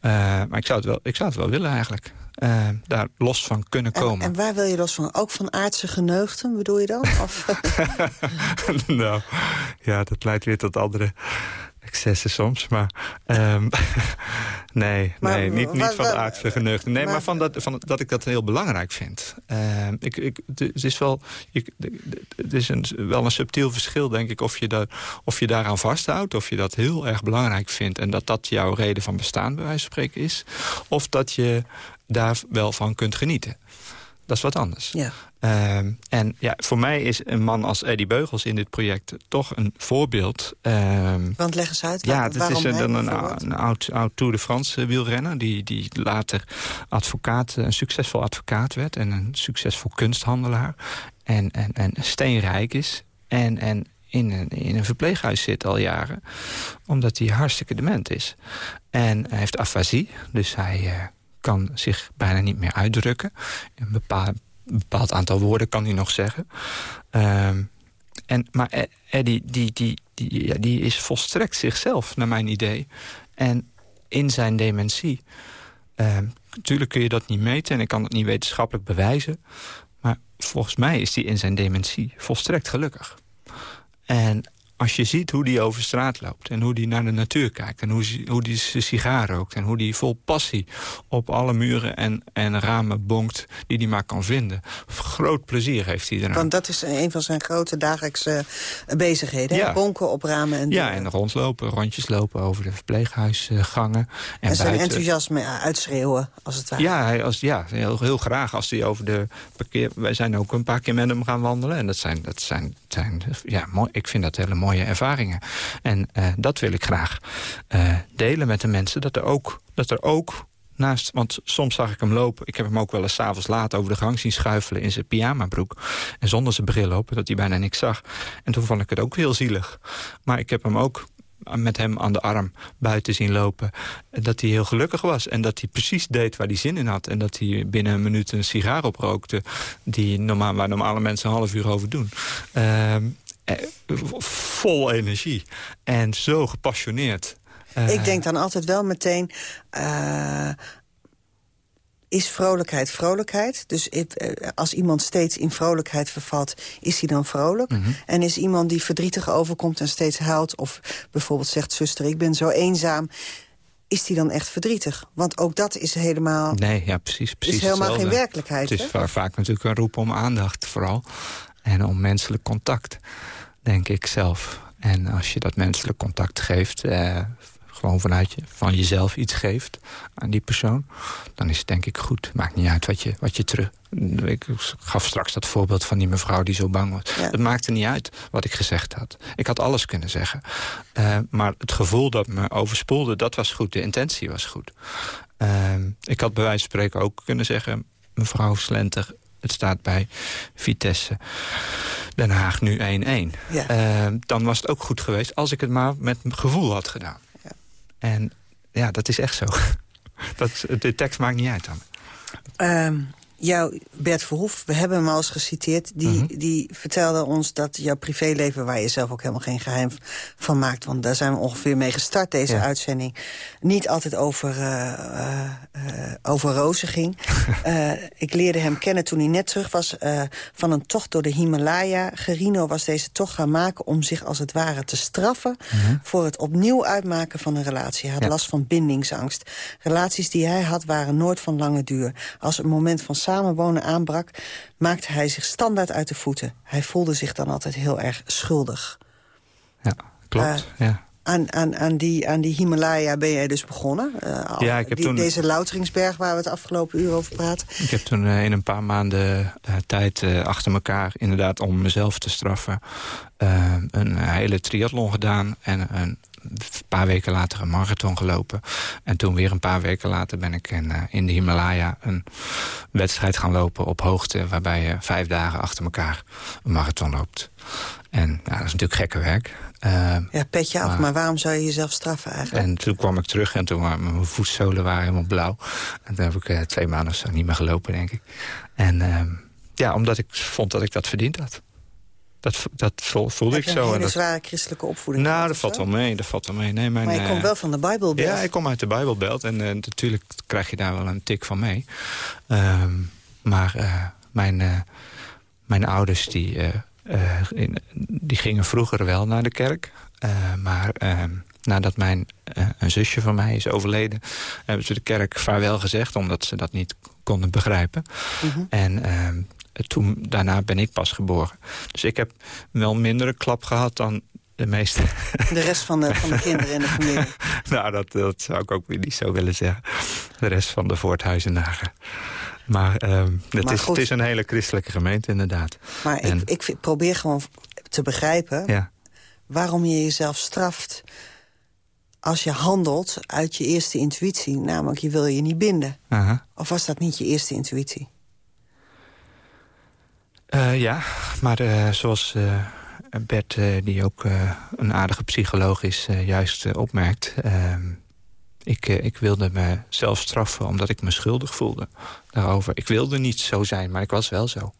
Speaker 10: Eh, maar ik zou, het wel, ik zou het wel willen eigenlijk. Eh, daar los van kunnen
Speaker 9: En,
Speaker 10: komen.
Speaker 9: en waar wil je los van? Ook van aardse geneugten, bedoel je dan? Of,
Speaker 10: nou, ja, dat leidt weer tot andere excessen soms. Maar ehm, nee,
Speaker 9: Maar
Speaker 10: nee niet, niet van de aardse geneugten. Nee, maar,
Speaker 9: maar-
Speaker 10: van, dat, van dat ik dat heel belangrijk vind. Ehm, ik, ik, het is wel, ik, het is een, wel een subtiel verschil, denk ik... Of je, daar, of je daaraan vasthoudt, of je dat heel erg belangrijk vindt... en dat dat jouw reden van bestaan, bij wijze van spreken, is. Of dat je daar wel van kunt genieten. Dat is wat anders.
Speaker 9: ja.
Speaker 10: Ehm, en ja, voor mij is een man als Eddie Beugels in dit project toch een voorbeeld. Ehm,
Speaker 9: Want leg eens uit,
Speaker 10: ja, het is een, dan een, oud, oud Tour de France eh, wielrenner... Die, die later advocaat, een succesvol advocaat werd... en een succesvol kunsthandelaar. En, en, en steenrijk is. En, en in een, in een verpleeghuis zit al jaren. Omdat hij hartstikke dement is. En hij heeft afasie, dus hij... kan zich bijna niet meer uitdrukken. Een bepaal, een bepaald aantal woorden kan hij nog zeggen. Ehm, en, maar E- Eddie die, die, die, ja, die is volstrekt zichzelf, naar mijn idee. En in zijn dementie... ehm, natuurlijk kun je dat niet meten en ik kan het niet wetenschappelijk bewijzen. Maar volgens mij is hij in zijn dementie volstrekt gelukkig. En als je ziet hoe die over straat loopt... en hoe die naar de natuur kijkt... en hoe, hoe die zijn sigaar rookt... en hoe die vol passie op alle muren en, en ramen bonkt... die hij maar kan vinden. Groot plezier heeft hij eraan.
Speaker 9: Want dat is een van zijn grote dagelijkse eh, bezigheden. hè? Bonken op ramen en
Speaker 10: ja, en rondlopen, rondjes lopen over de verpleeghuisgangen. En,
Speaker 9: En zijn
Speaker 10: buiten.
Speaker 9: enthousiasme eh, uitschreeuwen, als het ware.
Speaker 10: Ja, hij als, ja heel, heel graag als hij over de parkeer... Wij zijn ook een paar keer met hem gaan wandelen. En dat zijn, dat zijn, zijn ja, mooi, ik vind dat hele mooie ervaringen. En eh, dat wil ik graag eh, delen met de mensen. Dat er ook, dat er ook naast... Want soms zag ik hem lopen. Ik heb hem ook wel eens 's avonds laat over de gang zien schuifelen... in zijn pyjamabroek. En zonder zijn bril lopen, dat hij bijna niks zag. En toen vond ik het ook heel zielig. Maar ik heb hem ook met hem aan de arm buiten zien lopen. Dat hij heel gelukkig was. En dat hij precies deed waar hij zin in had. En dat hij binnen een minuut een sigaar oprookte... Die normaal, waar normale mensen een half uur over doen. Ehm, eh, vol energie. En zo gepassioneerd. Eh,
Speaker 9: Ik denk dan altijd wel meteen... eh, is vrolijkheid vrolijkheid? Dus eh, als iemand steeds in vrolijkheid vervalt, is hij dan vrolijk?
Speaker 10: Mhm.
Speaker 9: En is iemand die verdrietig overkomt en steeds huilt... of bijvoorbeeld zegt, zuster, ik ben zo eenzaam... is die dan echt verdrietig? Want ook dat is helemaal...
Speaker 10: Nee, ja, precies. precies
Speaker 9: helemaal
Speaker 10: hetzelfde.
Speaker 9: geen werkelijkheid,
Speaker 10: Het is
Speaker 9: hè?
Speaker 10: vaak natuurlijk een roep om aandacht vooral. En om menselijk contact, denk ik zelf. En als je dat menselijk contact geeft... Eh, gewoon vanuit je, van jezelf iets geeft aan die persoon... dan is het denk ik goed. Maakt niet uit wat je, wat je terug... Ik gaf straks dat voorbeeld van die mevrouw die zo bang was. Het maakte niet uit wat ik gezegd had. Ik had alles kunnen zeggen. Eh, maar het gevoel dat me overspoelde, dat was goed. De intentie was goed. Ehm, ik had bij wijze van spreken ook kunnen zeggen... mevrouw Slenter, het staat bij Vitesse Den Haag nu 1-1. Ehm, dan was het ook goed geweest als ik het maar met gevoel had gedaan. En ja, dat is echt zo. dat, de tekst maakt niet uit dan.
Speaker 9: Ehm, jouw Bert Verhoef, we hebben hem al eens geciteerd... Die,
Speaker 10: Mhm.
Speaker 9: die vertelde ons dat jouw privéleven... waar je zelf ook helemaal geen geheim van maakt... want daar zijn we ongeveer mee gestart, deze
Speaker 10: Ja.
Speaker 9: uitzending... niet altijd over, eh, eh, over rozen ging. Eh, ik leerde hem kennen toen hij net terug was... van een tocht door de Himalaya. Gerino was deze tocht gaan maken om zich als het ware te straffen... voor het opnieuw uitmaken van een relatie. Hij had
Speaker 10: Ja.
Speaker 9: last van bindingsangst. Relaties die hij had waren nooit van lange duur. Als het moment van samenwonen aanbrak, maakte hij zich standaard uit de voeten. Hij voelde zich dan altijd heel erg schuldig.
Speaker 10: Ja, klopt.
Speaker 9: Eh,
Speaker 10: ja.
Speaker 9: Aan, aan, aan, die, aan die Himalaya ben jij dus begonnen. Al-
Speaker 10: Ja, ik heb
Speaker 9: die,
Speaker 10: toen-
Speaker 9: Deze Louteringsberg waar we het afgelopen uur over praten.
Speaker 10: Ik heb toen eh, in een paar maanden eh, tijd achter elkaar... inderdaad om mezelf te straffen... een hele triathlon gedaan... en een paar weken later een marathon gelopen. En toen weer een paar weken later ben ik in, in de Himalaya... een wedstrijd gaan lopen op hoogte... waarbij je vijf dagen achter elkaar een marathon loopt. En nou, dat is natuurlijk gekke werk. Eh,
Speaker 9: Ja, petje af,
Speaker 10: maar-
Speaker 9: maar waarom zou je jezelf straffen eigenlijk?
Speaker 10: en toen kwam ik terug en toen waren mijn voetzolen waren helemaal blauw. En toen heb ik eh, twee maanden of zo niet meer gelopen, denk ik. En ehm, ja, omdat ik vond dat ik dat verdiend had. Dat, dat voel- voelde ik zo.
Speaker 9: een
Speaker 10: en
Speaker 9: hele
Speaker 10: dat,
Speaker 9: zware christelijke opvoeding
Speaker 10: nou, dat valt wel mee. Dat valt wel mee. Nee, mijn,
Speaker 9: Maar je komt
Speaker 10: eh,
Speaker 9: wel van de Bijbelbelt.
Speaker 10: Ja, ik kom uit de Bijbelbelt. En natuurlijk krijg je daar wel een tik van mee. Ehm, maar mijn, mijn ouders die, eh, in- die gingen vroeger wel naar de kerk. Eh, maar ehm, nadat mijn, eh, een zusje van mij is overleden... hebben ze de kerk vaarwel gezegd, omdat ze dat niet konden begrijpen.
Speaker 9: Mhm.
Speaker 10: En ehm, toen, daarna ben ik pas geboren. Dus ik heb wel minder klap gehad dan de meeste.
Speaker 9: De rest van de, van de kinderen in de familie.
Speaker 10: nou, dat, dat zou ik ook weer niet zo willen zeggen. De rest van de Voorthuizendagen. Maar, ehm, het,
Speaker 9: Maar
Speaker 10: is, het is een hele christelijke gemeente, inderdaad.
Speaker 9: Maar
Speaker 10: En-
Speaker 9: ik, ik probeer gewoon te begrijpen...
Speaker 10: Ja.
Speaker 9: waarom je jezelf straft als je handelt uit je eerste intuïtie. Namelijk, je wil je niet binden. Of was dat niet je eerste intuïtie?
Speaker 10: Eh, ja, maar eh, zoals eh, Bert, die ook een aardige psycholoog is, juist opmerkt... ehm, ik, ik wilde mezelf straffen omdat ik me schuldig voelde daarover. Ik wilde niet zo zijn, maar ik was wel zo.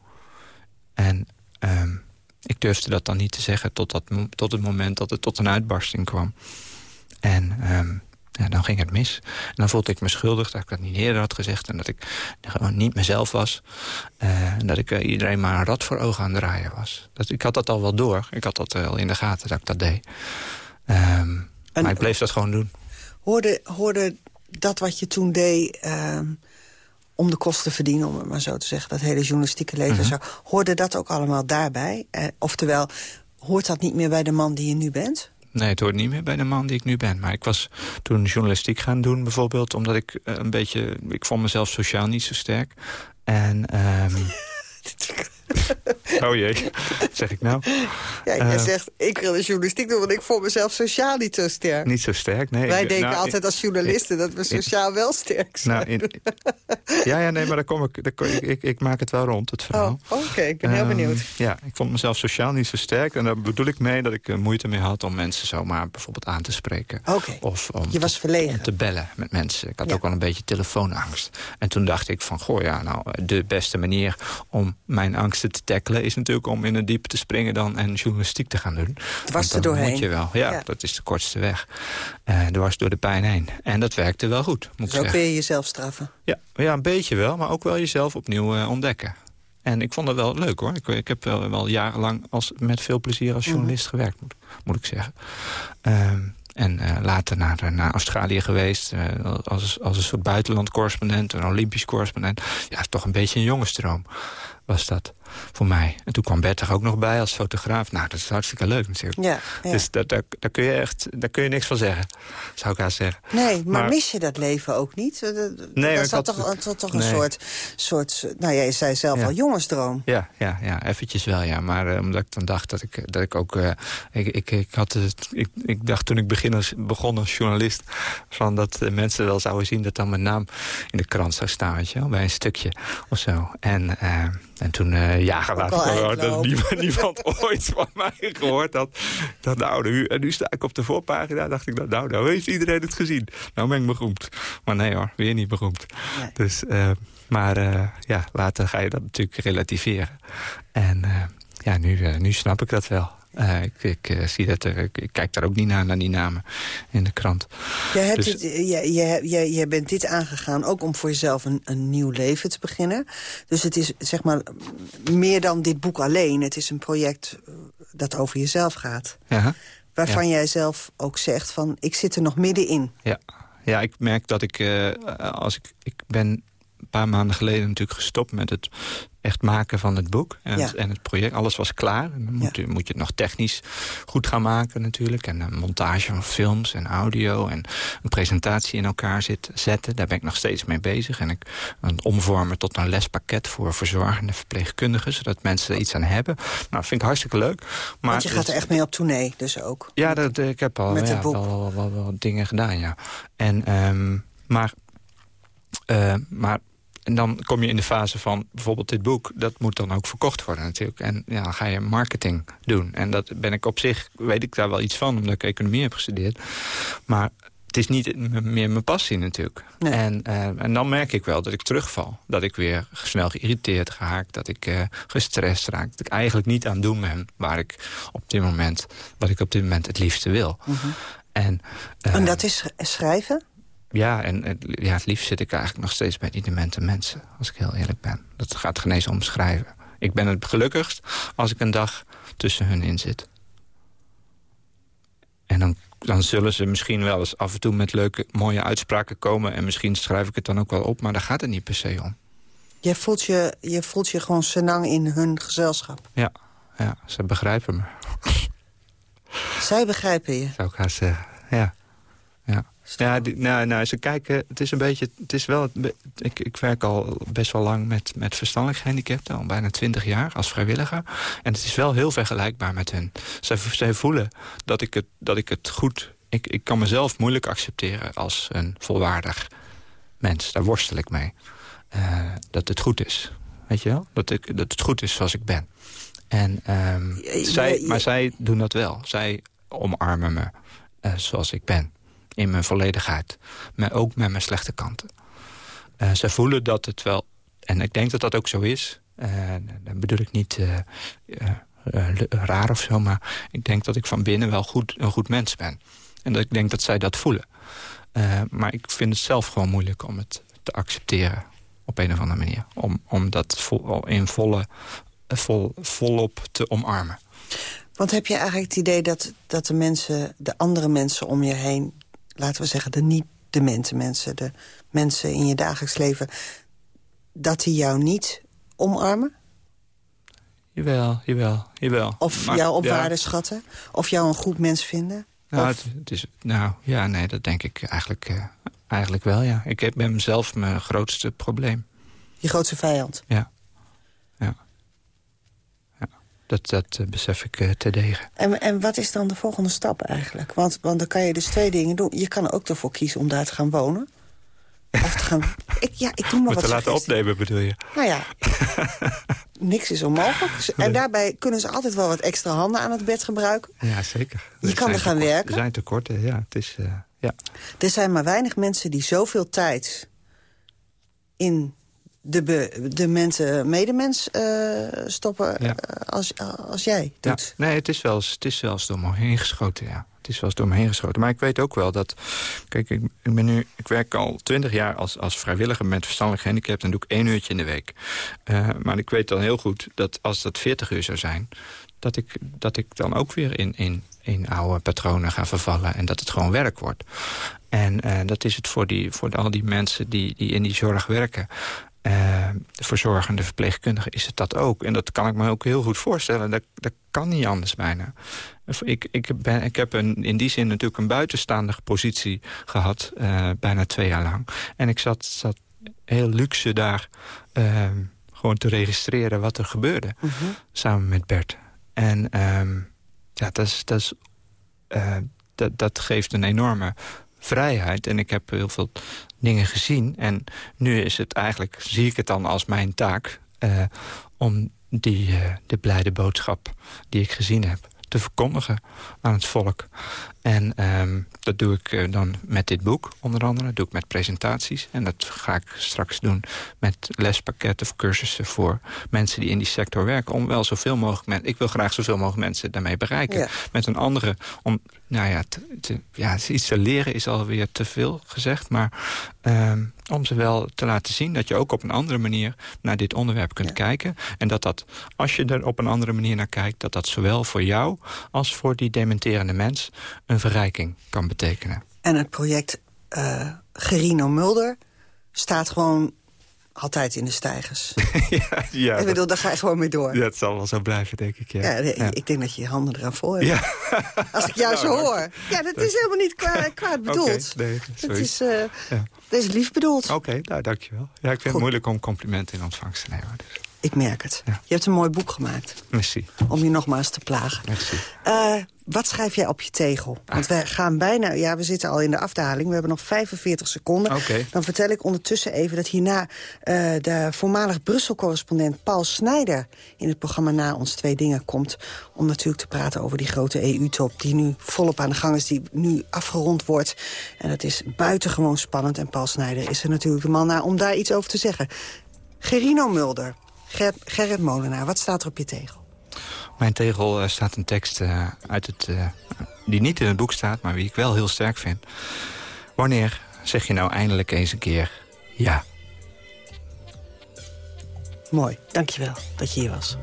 Speaker 10: En ehm, ik durfde dat dan niet te zeggen tot, dat, tot het moment dat het tot een uitbarsting kwam. En ehm, ja, dan ging het mis. En dan voelde ik me schuldig dat ik dat niet eerder had gezegd... en dat ik gewoon niet mezelf was. Uh, en dat ik uh, iedereen maar een rat voor ogen aan het draaien was. Dat, ik had dat al wel door. Ik had dat wel in de gaten dat ik dat deed. Um, maar ik bleef dat gewoon doen.
Speaker 9: Hoorde, hoorde dat wat je toen deed... Um, om de kosten te verdienen, om het maar zo te zeggen... dat hele journalistieke leven, -hmm. zo, hoorde dat ook allemaal daarbij? Uh, oftewel, hoort dat niet meer bij de man die je nu bent?
Speaker 10: Nee, het hoort niet meer bij de man die ik nu ben. Maar ik was toen journalistiek gaan doen bijvoorbeeld... omdat ik een beetje... Ik vond mezelf sociaal niet zo sterk. En... Um... oh jee, wat zeg ik nou?
Speaker 9: Ja, jij uh, zegt, ik wil de journalistiek doen... want ik vond mezelf sociaal niet zo sterk.
Speaker 10: Niet zo sterk, nee.
Speaker 9: Wij ik, denken nou, altijd als journalisten in, dat we sociaal in, wel sterk zijn. Nou, in,
Speaker 10: ja, ja, nee, maar daar kom ik, daar kom ik, ik, ik, maak het wel rond, het verhaal.
Speaker 9: Oh, Oké, okay, ik ben heel um, benieuwd.
Speaker 10: Ja, ik vond mezelf sociaal niet zo sterk. En daar bedoel ik mee dat ik uh, moeite mee had... om mensen zomaar bijvoorbeeld aan te spreken.
Speaker 9: Okay.
Speaker 10: Of om
Speaker 9: Je was verlegen.
Speaker 10: Om te bellen met mensen. Ik had ja. ook wel een beetje telefoonangst. En toen dacht ik van, goh ja, nou, de beste manier om mijn te tackelen... is natuurlijk om in het diepe te springen dan en journalistiek te gaan doen.
Speaker 9: Dwars er doorheen.
Speaker 10: moet je wel. Ja, ja, dat is de kortste weg. Uh, dwars door de pijn heen. En dat werkte wel goed, moet
Speaker 9: dus ook weer jezelf straffen?
Speaker 10: Ja, ja, een beetje wel, maar ook wel jezelf opnieuw uh, ontdekken. En ik vond dat wel leuk hoor. Ik, ik heb wel, wel jarenlang als, met veel plezier als journalist mm. gewerkt, moet, moet ik zeggen. Uh, en uh, later naar, naar Australië geweest. Uh, als, als een soort buitenlandcorrespondent, een Olympisch correspondent. Ja, toch een beetje een jongensdroom was dat voor mij. En toen kwam Bert er ook nog bij als fotograaf. Nou, dat is hartstikke leuk natuurlijk.
Speaker 9: Ja, ja.
Speaker 10: Dus dat, daar, daar, kun je echt, daar kun je niks van zeggen, zou ik haar zeggen.
Speaker 9: Nee, maar, maar mis je dat leven ook niet?
Speaker 10: Nee,
Speaker 9: dat zat toch, een soort, soort... Nou, jij zei zelf
Speaker 10: ja.
Speaker 9: al jongensdroom.
Speaker 10: Ja, ja, ja, eventjes wel, ja. Maar uh, omdat ik dan dacht dat ik, dat ik ook... Uh, ik, ik, ik, had het, ik, ik dacht toen ik begin als, begon als journalist... Van dat uh, mensen wel zouden zien dat dan mijn naam in de krant zou staan, weet je wel, Bij een stukje of zo. En... En toen, uh, jaren later, dat niemand, niemand ooit van mij gehoord had. Dat, nou, nu, en nu sta ik op de voorpagina, dacht ik, nou, nou, nou heeft iedereen het gezien. Nou ben ik beroemd. Maar nee hoor, weer niet beroemd. Nee. Dus, uh, maar uh, ja, later ga je dat natuurlijk relativeren. En ja, nu, nu snap ik dat wel. Uh, ik, ik uh, zie dat er, ik, ik, kijk daar ook niet naar, naar die namen in de krant.
Speaker 9: Je, hebt dus, bent dit aangegaan ook om voor jezelf een, een nieuw leven te beginnen. Dus het is zeg maar meer dan dit boek alleen. Het is een project dat over jezelf gaat.
Speaker 10: Ja.
Speaker 9: Waarvan
Speaker 10: ja.
Speaker 9: jij zelf ook zegt van ik zit er nog middenin.
Speaker 10: Ja, ja ik merk dat ik, als ik, ik ben een paar maanden geleden natuurlijk gestopt met het echt maken van het boek en, ja. en het project. Alles was klaar. En dan moet, ja. moet, je het nog technisch goed gaan maken natuurlijk. En een montage van films en audio en een presentatie in elkaar zit, zetten. Daar ben ik nog steeds mee bezig. En ik aan het omvormen tot een lespakket voor verzorgende verpleegkundigen. Zodat mensen er iets aan hebben. Nou, dat vind ik hartstikke leuk. Maar
Speaker 9: Want je gaat er echt mee op tournee dus ook?
Speaker 10: Ja, dat, ik heb al
Speaker 9: met
Speaker 10: ja, wel, wel, wel, wel, dingen gedaan, ja. En, um, maar... Uh, maar en dan kom je in de fase van bijvoorbeeld dit boek. Dat moet dan ook verkocht worden natuurlijk. En ja, dan ga je marketing doen. En dat ben ik op zich, weet ik daar wel iets van... omdat ik economie heb gestudeerd. Maar het is niet meer mijn passie natuurlijk. Nee. En, uh, en dan merk ik wel dat ik terugval. Dat ik weer snel geïrriteerd raak. Dat ik uh, gestrest raak. Dat ik eigenlijk niet aan het doen ben waar ik op dit moment, wat ik op dit moment het liefste wil.
Speaker 9: Mm -hmm.
Speaker 10: en, uh,
Speaker 9: en dat is schrijven?
Speaker 10: Ja, en het, ja, het liefst zit ik eigenlijk nog steeds bij die demente mensen. Als ik heel eerlijk ben. Dat gaat geen eens om schrijven. Ik ben het gelukkigst als ik een dag tussen hun in zit. En dan, dan zullen ze misschien wel eens af en toe met leuke, mooie uitspraken komen. En misschien schrijf ik het dan ook wel op. Maar daar gaat het niet per se om.
Speaker 9: Je voelt je, je, voelt je gewoon senang in hun gezelschap.
Speaker 10: Ja, ja ze begrijpen me.
Speaker 9: Zij begrijpen je?
Speaker 10: Zou ik haar zeggen, ja. Ja. Die, nou, nou, ze kijken, het is een beetje, het is wel, ik, ik werk al best wel lang met, met verstandelijk gehandicapten, al bijna twintig jaar als vrijwilliger. En het is wel heel vergelijkbaar met hen. Zij, zij voelen dat ik het, dat ik het goed, ik, ik kan mezelf moeilijk accepteren als een volwaardig mens. Daar worstel ik mee. Uh, dat het goed is, weet je wel? Dat, ik, dat het goed is zoals ik ben. En, um, zij, maar zij doen dat wel. Zij omarmen me uh, zoals ik ben. In mijn volledigheid. Maar ook met mijn slechte kanten. Uh, ze voelen dat het wel... En ik denk dat dat ook zo is. Uh, dan bedoel ik niet raar of zo. Maar ik denk dat ik van binnen wel goed, een goed mens ben. En dat ik denk dat zij dat voelen. maar ik vind het zelf gewoon moeilijk om het te accepteren. Op een of andere manier. Om, om dat vol, in volle, vol, volop te omarmen.
Speaker 9: Want heb je eigenlijk het idee dat, dat de mensen, de andere mensen om je heen... laten we zeggen, de niet-demente mensen, de mensen in je dagelijks leven... dat die jou niet omarmen?
Speaker 10: Jawel, jawel, jawel.
Speaker 9: Of jou op waarde schatten? Of jou een goed mens vinden?
Speaker 10: Nou, het, het, is, nou ja, nee, dat denk ik eigenlijk, uh, eigenlijk wel, ja. Ik heb met mezelf mijn grootste probleem.
Speaker 9: Je grootste vijand?
Speaker 10: Ja. Dat, dat besef ik uh, terdege.
Speaker 9: En, en wat is dan de volgende stap eigenlijk? Want, want dan kan je dus twee dingen doen. Je kan er ook ervoor kiezen om daar te gaan wonen. Of te gaan... Ik, ja, ik doe maar wat
Speaker 10: te laten opnemen, bedoel je?
Speaker 9: Nou ja, niks is onmogelijk. En daarbij kunnen ze altijd wel wat extra handen aan het bed gebruiken.
Speaker 10: Ja, zeker.
Speaker 9: Je kan er gaan werken.
Speaker 10: Er zijn tekorten, ja. Het is, uh, ja.
Speaker 9: Er zijn maar weinig mensen die zoveel tijd in de, de mensen, medemens uh, stoppen uh, als, als jij doet.
Speaker 10: Ja. Nee, het is, wel eens, het is wel door me heen geschoten, ja. Het is wel eens door me heen geschoten. Maar ik weet ook wel dat... Kijk, ik, ik, ben nu, ik werk al twintig jaar als, als vrijwilliger met verstandelijk gehandicapt... en doe ik één uurtje in de week. Uh, maar ik weet dan heel goed dat als dat 40 uur zou zijn... dat ik, dat ik dan ook weer in, in, in oude patronen ga vervallen... en dat het gewoon werk wordt. En uh, dat is het voor, die, voor al die mensen die, die in die zorg werken. Uh, de verzorgende verpleegkundige is het dat ook. En dat kan ik me ook heel goed voorstellen. Dat, dat kan niet anders bijna. Ik, ik, ben, ik heb een, in die zin natuurlijk een buitenstaande positie gehad. Uh, bijna twee jaar lang. En ik zat, zat heel luxe daar uh, gewoon te registreren wat er gebeurde. -hmm. Samen met Bert. En um, ja, dat, is, dat, is, dat, dat geeft een enorme vrijheid. En ik heb heel veel dingen gezien. En nu is het eigenlijk, zie ik het dan als mijn taak... Uh, om die, uh, de blijde boodschap die ik gezien heb te verkondigen aan het volk. En um, dat doe ik uh, dan met dit boek, onder andere. Dat doe ik met presentaties. En dat ga ik straks doen met lespakketten of cursussen... voor mensen die in die sector werken. Om wel zoveel mogelijk mensen... Ik wil graag zoveel mogelijk mensen daarmee bereiken. Ja. Met een andere... Om, nou ja, te, te, ja, iets te leren is alweer te veel gezegd. Maar um, om ze wel te laten zien dat je ook op een andere manier... naar dit onderwerp kunt ja. kijken. En dat dat, als je er op een andere manier naar kijkt... dat dat zowel voor jou als voor die dementerende mens... een verrijking kan betekenen.
Speaker 9: En het project uh, Gerino Mulder staat gewoon altijd in de stijgers.
Speaker 10: ja, ja,
Speaker 9: ik bedoel, daar ga je gewoon mee door.
Speaker 10: Het zal wel zo blijven, denk ik. Ja.
Speaker 9: ja, ja. Ik denk dat je je handen eraan voor hebt. Ja. Als ik jou nou, zo hoor. Ja, dat is helemaal niet kwaad, kwaad bedoeld.
Speaker 10: Okay, nee,
Speaker 9: het is, uh, ja. dat is lief bedoeld.
Speaker 10: Oké, okay, nou, dankjewel. Ja, ik vind Goed. het moeilijk om complimenten in ontvangst te nemen. Dus.
Speaker 9: Ik merk het. Ja. Je hebt een mooi boek gemaakt.
Speaker 10: Merci.
Speaker 9: Om je nogmaals te plagen.
Speaker 10: Merci.
Speaker 9: Uh, wat schrijf jij op je tegel? Want ah. we gaan bijna... Ja, we zitten al in de afdaling. We hebben nog 45 seconden.
Speaker 10: Okay.
Speaker 9: Dan vertel ik ondertussen even dat hierna... Uh, de voormalig Brussel-correspondent Paul Snijder... in het programma Na ons Twee Dingen komt... om natuurlijk te praten over die grote EU-top... die nu volop aan de gang is, die nu afgerond wordt. En dat is buitengewoon spannend. En Paul Snijder is er natuurlijk de man naar om daar iets over te zeggen. Gerino Mulder, Ger Gerrit Molenaar, wat staat er op je tegel?
Speaker 10: Mijn tegel uh, staat een tekst uh, uit het, uh, die niet in het boek staat, maar die ik wel heel sterk vind. Wanneer zeg je nou eindelijk eens een keer ja?
Speaker 9: Mooi, dankjewel dat je hier was.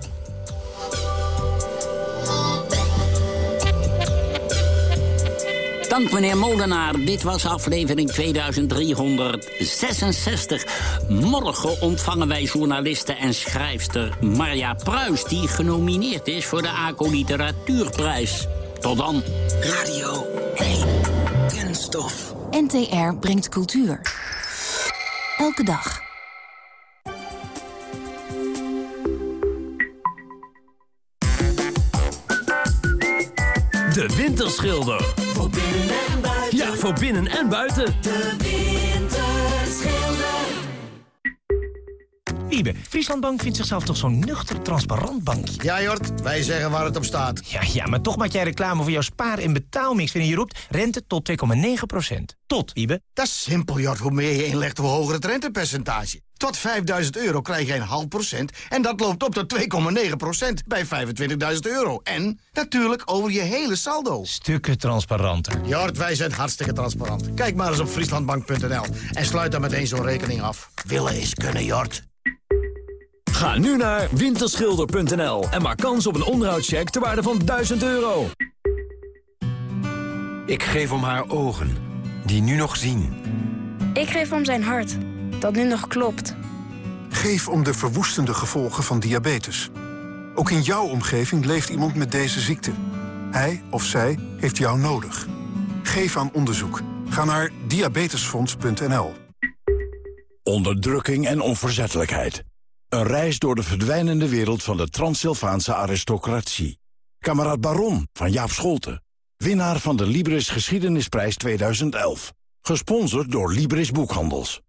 Speaker 8: Dank meneer Molenaar. Dit was aflevering 2366. Morgen ontvangen wij journaliste en schrijfster Marja Pruis... die genomineerd is voor de ACO Literatuurprijs. Tot dan.
Speaker 16: Radio 1. Kunststof.
Speaker 3: NTR brengt cultuur. Elke dag.
Speaker 17: De Winterschilder.
Speaker 16: Voor binnen en buiten.
Speaker 17: Ja, voor binnen en buiten.
Speaker 16: De Winterschilder.
Speaker 6: Wiebe, Frieslandbank vindt zichzelf toch zo'n nuchter, transparant bankje?
Speaker 17: Ja, Jort, wij zeggen waar het op staat.
Speaker 6: Ja, ja, maar toch maak jij reclame voor jouw spaar- en betaalmix... wanneer je roept rente tot 2,9% Tot, Wiebe.
Speaker 17: Dat is simpel, Jort. Hoe meer je inlegt, hoe hoger het rentepercentage. Tot 5000 euro krijg je een half procent... en dat loopt op tot 2,9 procent bij 25.000 euro. En natuurlijk over je hele saldo.
Speaker 6: Stukken transparanter.
Speaker 17: Jort, wij zijn hartstikke transparant. Kijk maar eens op frieslandbank.nl en sluit dan meteen zo'n rekening af. Willen is kunnen, Jort.
Speaker 18: Ga nu naar winterschilder.nl en maak kans op een onderhoudscheck ter waarde van 1000 euro.
Speaker 19: Ik geef om haar ogen, die nu nog zien.
Speaker 20: Ik geef om zijn hart, dat nu nog klopt.
Speaker 21: Geef om de verwoestende gevolgen van diabetes. Ook in jouw omgeving leeft iemand met deze ziekte. Hij of zij heeft jou nodig. Geef aan onderzoek. Ga naar diabetesfonds.nl.
Speaker 5: Onderdrukking en onverzettelijkheid. Een reis door de verdwijnende wereld van de Transsylvaanse aristocratie. Kameraad Baron van Jaap Scholten. Winnaar van de Libris Geschiedenisprijs 2011. Gesponsord door Libris Boekhandels.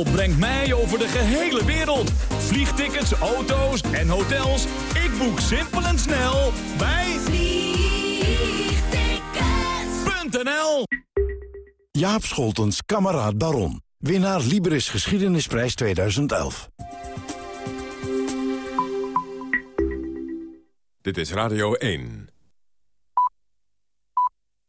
Speaker 18: Brengt mij over de gehele wereld. Vliegtickets, auto's en hotels. Ik boek simpel en snel bij Vliegtickets.nl
Speaker 5: Jaap Scholtens, kameraad Baron. Winnaar Libris Geschiedenisprijs 2011.
Speaker 22: Dit is Radio 1.